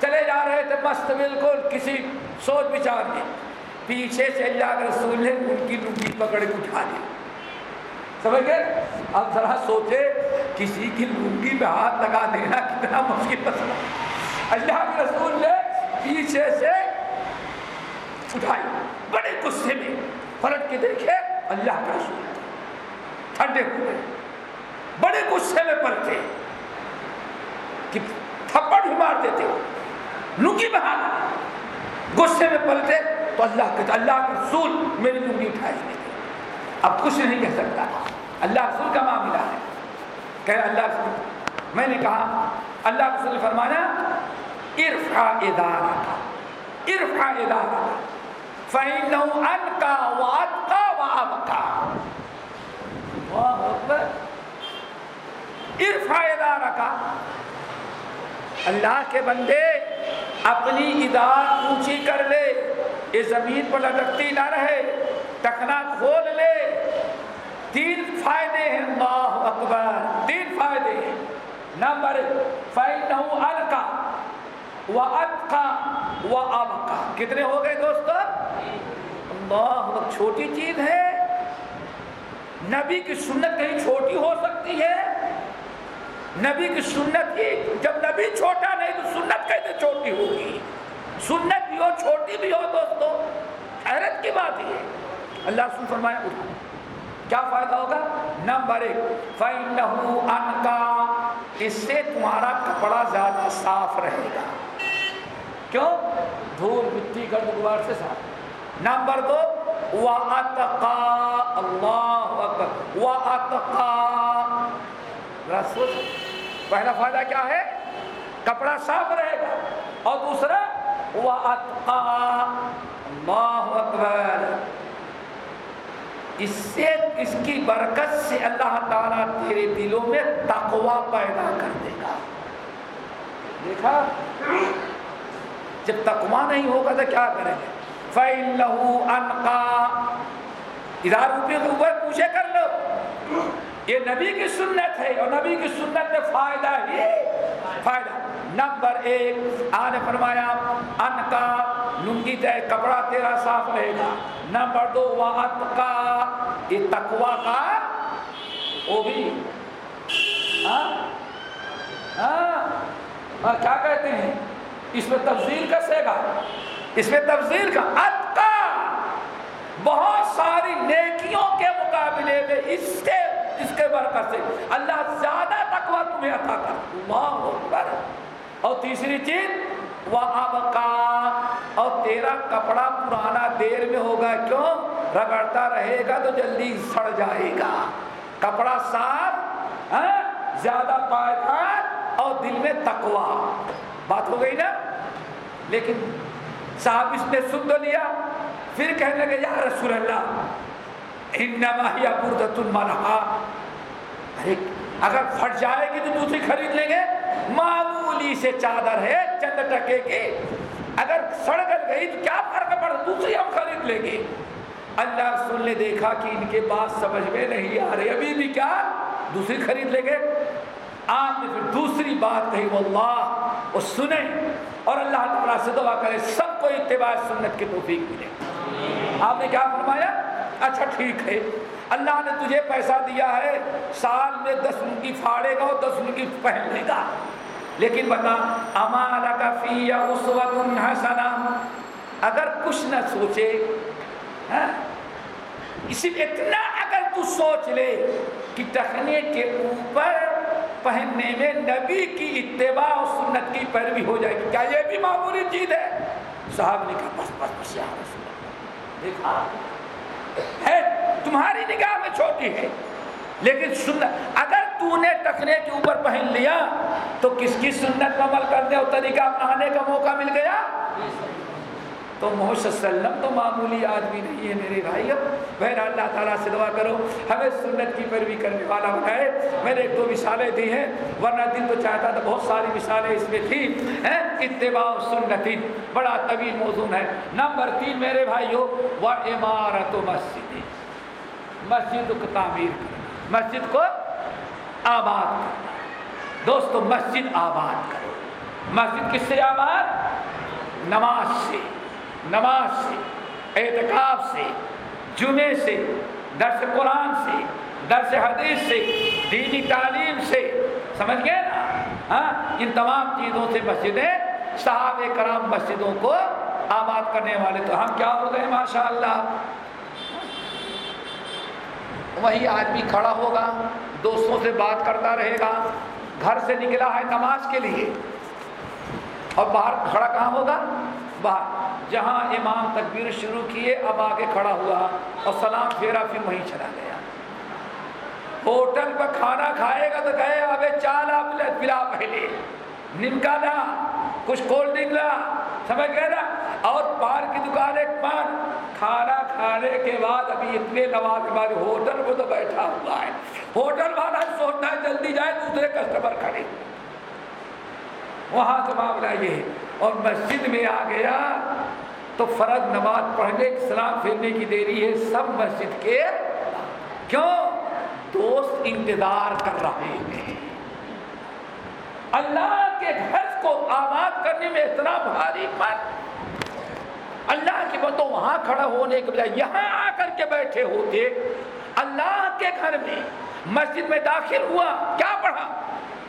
چلے جا رہے تھے مست، بالکل کسی سوچ بچار میں پیچھے سے اللہ کے رسول نے ان کی لنگی پکڑ کے اٹھا دی سمجھ گئے؟ اب ذرا سوچے، کسی کی لنگی میں ہاتھ لگا دینا کتنا مشکل مسئلہ۔ اللہ کے رسول نے پیچھے سے اٹھائی۔ بڑے غصے میں۔ پلٹ کے دیکھے، اللہ کا رسول۔ ٹھنڈے ہوئے بڑے غصے میں پلٹے کہ تھپڑ بھی مار دیتے ہو لنگی میں ہاتھ غصے میں پلٹے تو اللہ کے اللہ کے رسول میری لنگی اٹھائی نہیں اب کچھ نہیں کہہ سکتا اللہ رسول کا معاملہ ہے کہ اللہ رسول میں نے کہا اللہ رسول نے فرمایا ارفا ادارہ کا ارفا ادارہ فَإِنَّهُ أَنْكَى وَأَتْقَى وَأَبْقَى اللہ اکبر ارفا ادارہ کا اللہ کے بندے اپنی ادار اونچی کر لے یہ زمین پر لٹکتی نہ رہے، ٹکنا کھول لے۔ تین فائدے ہیں، اللہ اکبر، تین فائدے ہیں۔ نمبر، فَإِنَّهُ أَلْقَى وَأَتْقَى وَأَبْقَى۔ کتنے ہو گئے دوستو؟ اللہ چھوٹی چیز ہے۔ نبی کی سنت کہیں چھوٹی ہو سکتی ہے؟ نبی کی سنت کی جب نبی چھوٹا نہیں تو سنت کیسے چھوٹی ہوگی؟ سنت بھی ہو، چھوٹی بھی ہو دوستو، حیرت کی بات یہ اللہ رسول فرمایا اٹھا کیا فائدہ ہوگا؟ نمبر ایک، فَإِنَّهُ أَنْقَى۔ اس سے تمہارا کپڑا زیادہ صاف رہے گا۔ کیوں؟ دھول، مٹی، گرد غبار سے صاف۔ نمبر دو وَأَتَقَى اللہ اکبر وہ رسول پہلا فائدہ کیا ہے کپڑا صاف رہے گا اور دوسرا وہ اللہ اکبر اس سے اس کی برکت سے اللہ تعالیٰ تیرے دلوں میں تقوا پیدا کر دے گا دیکھا جب تقوا نہیں ہوگا تو کیا کریں گے فَإِن أَنْقَى ادھار روپے کے اوپر پوچھے کر لو۔ یہ نبی کی سنت ہے اور نبی کی سنت میں فائدہ ہی فائدہ۔ نمبر ایک آنے فرمایا، ان کا لنگی تے کپڑا تیرا صاف رہے گا۔ نمبر دو وعد کا، یہ تقوی کا وہ بھی۔ ہاں؟ ہاں؟ کیا کہتے ہیں؟ اس میں تفضیل کسے گا؟ اس میں تفضیل کا۔ اتقا بہت ساری نیکیوں کے مقابلے میں اس کے اس کے برکت سے اللہ زیادہ تقوی تمہیں عطا کر۔ اللہ اکبر۔ اور تیسری چیز، وہ ابقا اور تیرا کپڑا پرانا دیر میں ہوگا، کیوں؟ رگڑتا رہے گا تو جلدی سڑ جائے گا۔ کپڑا صاف ہاں؟ زیادہ پائدار اور دل میں تقوا بات ہو گئی نا؟ لیکن صاحب اس نے سن تو لیا۔ پھر کہنے لگے، یا رسول اللہ، انما ہی بردت المرحا ارے، اگر پھٹ جائے گی تو دوسری خرید لیں گے؟ معمولی سے چادر ہے چند ٹکے کی اگر سڑ کر گئی تو کیا فرق پڑ دوسری ہم خرید لیں گے۔ اللہ رسول نے دیکھا کہ ان کے بات سمجھ میں نہیں آ رہی۔ ابھی بھی کیا؟ دوسری خرید لیں گے۔ آپ نے پھر دوسری بات کہی وہ اللہ وہ سنیں۔ اور اللہ تعالیٰ سے دعا کرے سب کو اتباع سنت کے توفیق ملے۔ آپ نے کیا فرمایا؟ اچھا ٹھیک ہے۔ اللہ نے تجھے پیسہ دیا ہے، سال میں دس کی پھاڑے گا اور دس کی پہن لے گا۔ لیکن بتا امالا کا فی اس وقت اگر کچھ نہ سوچے ہاں؟ اسی اتنا اگر تو سوچ لے کہ ٹکنے کے اوپر پہننے میں نبی کی اتباع اور سنت کی پیروی ہو جائے گی کیا یہ بھی معمولی چیز ہے؟ صاحب نے کہا، بس بس بس یا رسول دیکھا۔ ہے، تمہاری نگاہ میں چھوٹی ہے، لیکن سنت، اگر تو نے ٹکنے کے اوپر پہن لیا، تو کس کی سنت عمل کرنے اور طریقہ اپنانے کا موقع مل گیا؟ تو محمد وسلم تو معمولی آدمی نہیں ہے میرے بھائی بہر اللہ تعالیٰ سے دعا کرو۔ ہمیں سنت کی پیروی کرنے والا بنائے۔ میں نے ایک دو مثالیں دی ہیں، ورنہ دل تو چاہتا تھا بہت ساری مثالیں اس میں تھیں اتباع سنتی بڑا طویل موضوع ہے۔ نمبر تین میرے بھائیوں وہ عمارت و مسجد۔ مسجد کو تعمیر کرنا۔ مسجد کو آباد کرنا۔ دوستو، مسجد آباد کرو۔ مسجد کس سے آباد؟ نماز سے۔ نماز سے، اعتکاف سے، جمعے سے، درس قرآن سے، درس حدیث سے، دینی تعلیم سے۔ سمجھ گئے نا؟ ہاں؟ ان تمام چیزوں سے مسجدیں صحاب کرام مسجدوں کو آباد کرنے والے۔ تو ہم کیا ہو گئے ماشاء اللہ وہی آدمی کھڑا ہوگا، دوستوں سے بات کرتا رہے گا، گھر سے نکلا ہے نماز کے لیے۔ اور باہر کھڑا کہاں ہوگا؟ باہر۔ جہاں امام تکبیر شروع کیے، اب آگے کھڑا ہوا۔ اور سلام پھیرا، پھر وہیں چلا گیا۔ ہوٹل پہ کھانا کھائے گا تو کہے ابے چال آپ پلا پہلے۔ نمکا لا، کچھ کولڈ ڈرنک لا۔ سمجھ گئے نا؟ اور پار کی دکان ایک پان کھانا کھانے کے بعد ابھی اتنے نواز کے بعد ہوٹل میں تو بیٹھا ہوا ہے۔ ہوٹل والا سوچتا ہے جلدی جائے، دوسرے کسٹمر کھڑے۔ وہاں کا معاملہ یہ ہے۔ اور مسجد میں آ گیا تو فرض نماز پڑھنے سلام پھرنے کی دیری ہے، سب مسجد کے کیوں؟ دوست انتظار کر رہے ہیں۔ اللہ کے گھر کو آباد کرنے میں اتنا بھاری پر۔ اللہ کی بتو وہاں کھڑا ہونے کے بجائے یہاں آ کر کے بیٹھے ہوتے۔ اللہ کے گھر میں مسجد میں داخل ہوا، کیا پڑھا؟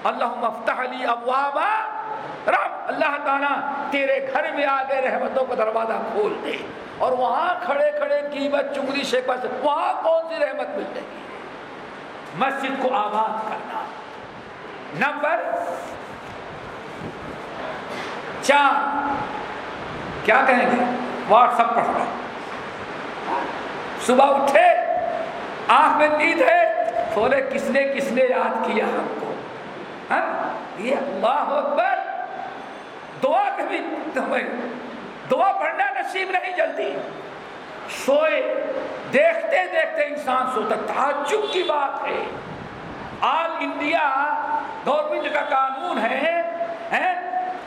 اللہ مفتح علی ابوابا رب اللہ تعالیٰ تیرے گھر میں آگے رحمتوں کا دروازہ کھول دے۔ اور وہاں کھڑے کھڑے قیمت چنگلی سے بس، وہاں کون سی رحمت مل جائے گی؟ مسجد کو آباد کرنا۔ نمبر چار۔ کیا کہیں گے؟ واٹس اپ پڑھنا صبح اٹھے، آنکھ میں نیند ہے، بولے، کس نے کس نے یاد کیا ہم کو؟ یہ اللہ اکبر۔ دعا کبھی تمہیں دعا پڑھنا نصیب نہیں جلدی۔ سوئے، دیکھتے دیکھتے انسان سوتا۔ تعجب کی بات ہے۔ آل انڈیا گورنمنٹ کا قانون ہے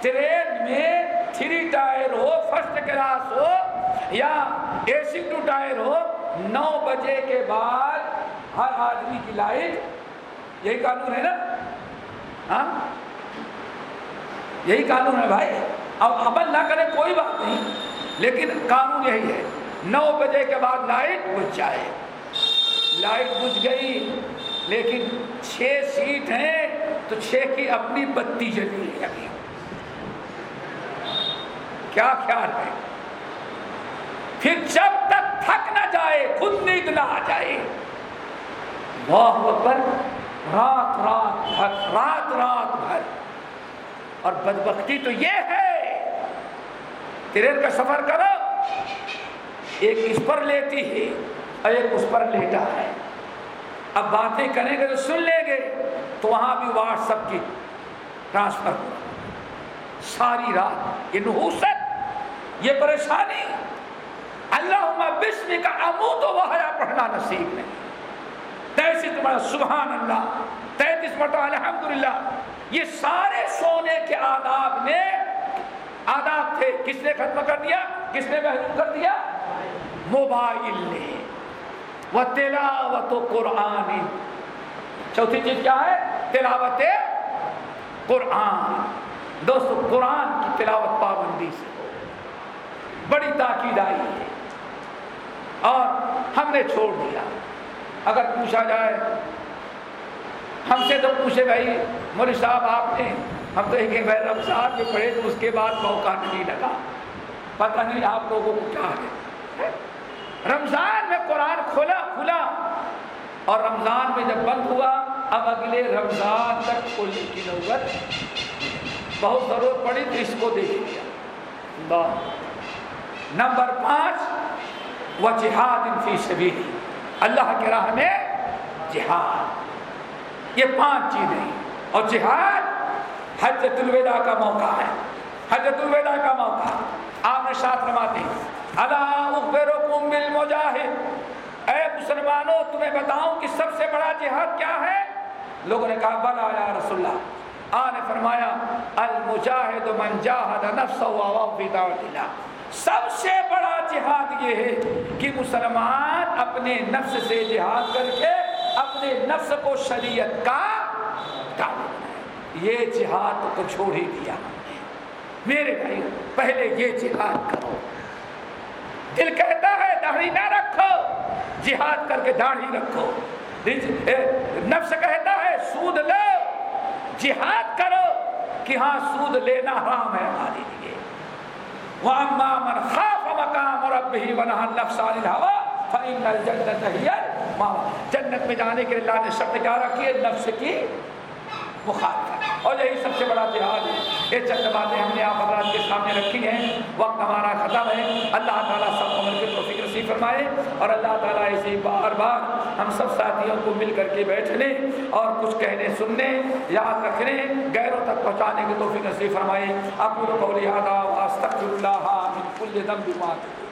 ٹرین میں تھری ٹائر ہو، فرسٹ کلاس ہو، یا اے سی ٹو ٹائر ہو، نو بجے کے بعد ہر آدمی کی لائٹ۔ یہی قانون ہے نا؟ ہاں؟ یہی قانون ہے بھائی۔ اب عمل نہ کرے کوئی بات نہیں، لیکن قانون یہی ہے۔ نو بجے کے بعد لائٹ بجھ جائے۔ لائٹ بجھ گئی، لیکن چھ سیٹ ہیں، تو چھ کی اپنی بتی جلی ہے ابھی کیا خیال ہے؟ پھر جب تک تھک نہ جائے، خود نیند نہ آ جائے۔ بہت رات رات بھر، رات رات بھر۔ اور بدبختی تو یہ ہے، ٹرین کا سفر کرو۔ ایک اس پر لیتی ہے اور ایک اس پر لیٹا ہے۔ اب باتیں کریں گے تو سن لیں گے، تو وہاں بھی واٹس ایپ کی ٹرانسفر ہو۔ ساری رات یہ نحوست، یہ پریشانی۔ اللہ بسم کا امو تو وہ پڑھنا نصیب نہیں۔ تیسیس سبحان اللہ۔ تینتیس مرتبہ، الحمدللہ۔ یہ سارے سونے کے آداب میں آداب تھے۔ کس نے ختم کر دیا؟ کس نے محروم کر دیا؟ موبائل نے۔ وہ تلاوت و قرآن۔ چوتھی چیز کیا ہے؟ تلاوت قرآن۔ دوستو، قرآن کی تلاوت پابندی سے۔ بڑی تاکید آئی ہے۔ اور ہم نے چھوڑ دیا۔ اگر پوچھا جائے ہم سے تو پوچھے بھائی مولوی صاحب آپ نے، ہم تو ایک بھائی رمضان جو پڑھے، تو اس کے بعد موقع نہیں لگا۔ پتہ نہیں آپ لوگوں کو کیا ہے۔ رمضان میں قرآن کھلا کھلا۔ اور رمضان میں جب بند ہوا، اب اگلے رمضان تک کھولنے کی نوبت بہت ضرورت پڑی تو اس کو دیکھ لیا۔ نمبر پانچ وہ جہاد فی سبیلی اللہ کے راہ میں جہاد۔ یہ پانچ چیزیں اور جہاد حجت الوداع کا موقع ہے۔ حجت الوداع کا موقع۔ آپ نے ساتھ رواتے اللہ بالمجاہد۔ اے مسلمانوں، تمہیں بتاؤں کہ سب سے بڑا جہاد کیا ہے؟ لوگوں نے کہا، بلا یا رسول اللہ۔ آنے فرمایا، المجاہد من جاہد نفس اللہ۔ سب سے بڑا جہاد یہ ہے کہ مسلمان اپنے نفس سے جہاد کر کے اپنے نفس کو شریعت کا یہ جہاد کو چھوڑ ہی دیا۔ میرے بھائی، پہلے یہ جہاد کرو۔ دل کہتا ہے، داڑھی نہ رکھو۔ جہاد کر کے داڑھی رکھو۔ نفس کہتا ہے، سود لو۔ جہاد کرو کہ ہاں سود لینا حرام ہے ہمارے لیے۔ وَأَمَّا مَنْ خَافَ مَقَامَ رَبِّهِ وَنَهَا النَّفْسَ عَنِ الْهَوَىٰ فَإِنَّ الْجَنَّةَ هِيَ جنت میں جانے کے لیے اللہ نے شرط کیا رکھی ہے، نفس کی مخالفت اور یہی سب سے بڑا جہاد ہے۔ یہ چند باتیں ہم نے آپ حضرات کے سامنے رکھی ہیں۔ وقت ہمارا ختم ہے۔ اللہ تعالیٰ سب عمل کے توفیق نصیب فرمائے۔ اور اللہ تعالیٰ ایسے بار بار ہم سب ساتھیوں کو مل کر کے بیٹھنے اور کچھ کہنے سننے، یاد رکھنے، غیروں تک پہنچانے کی توفیق نصیب فرمائے۔ اپنے کو یاد آ اللہ من کل ذنب مات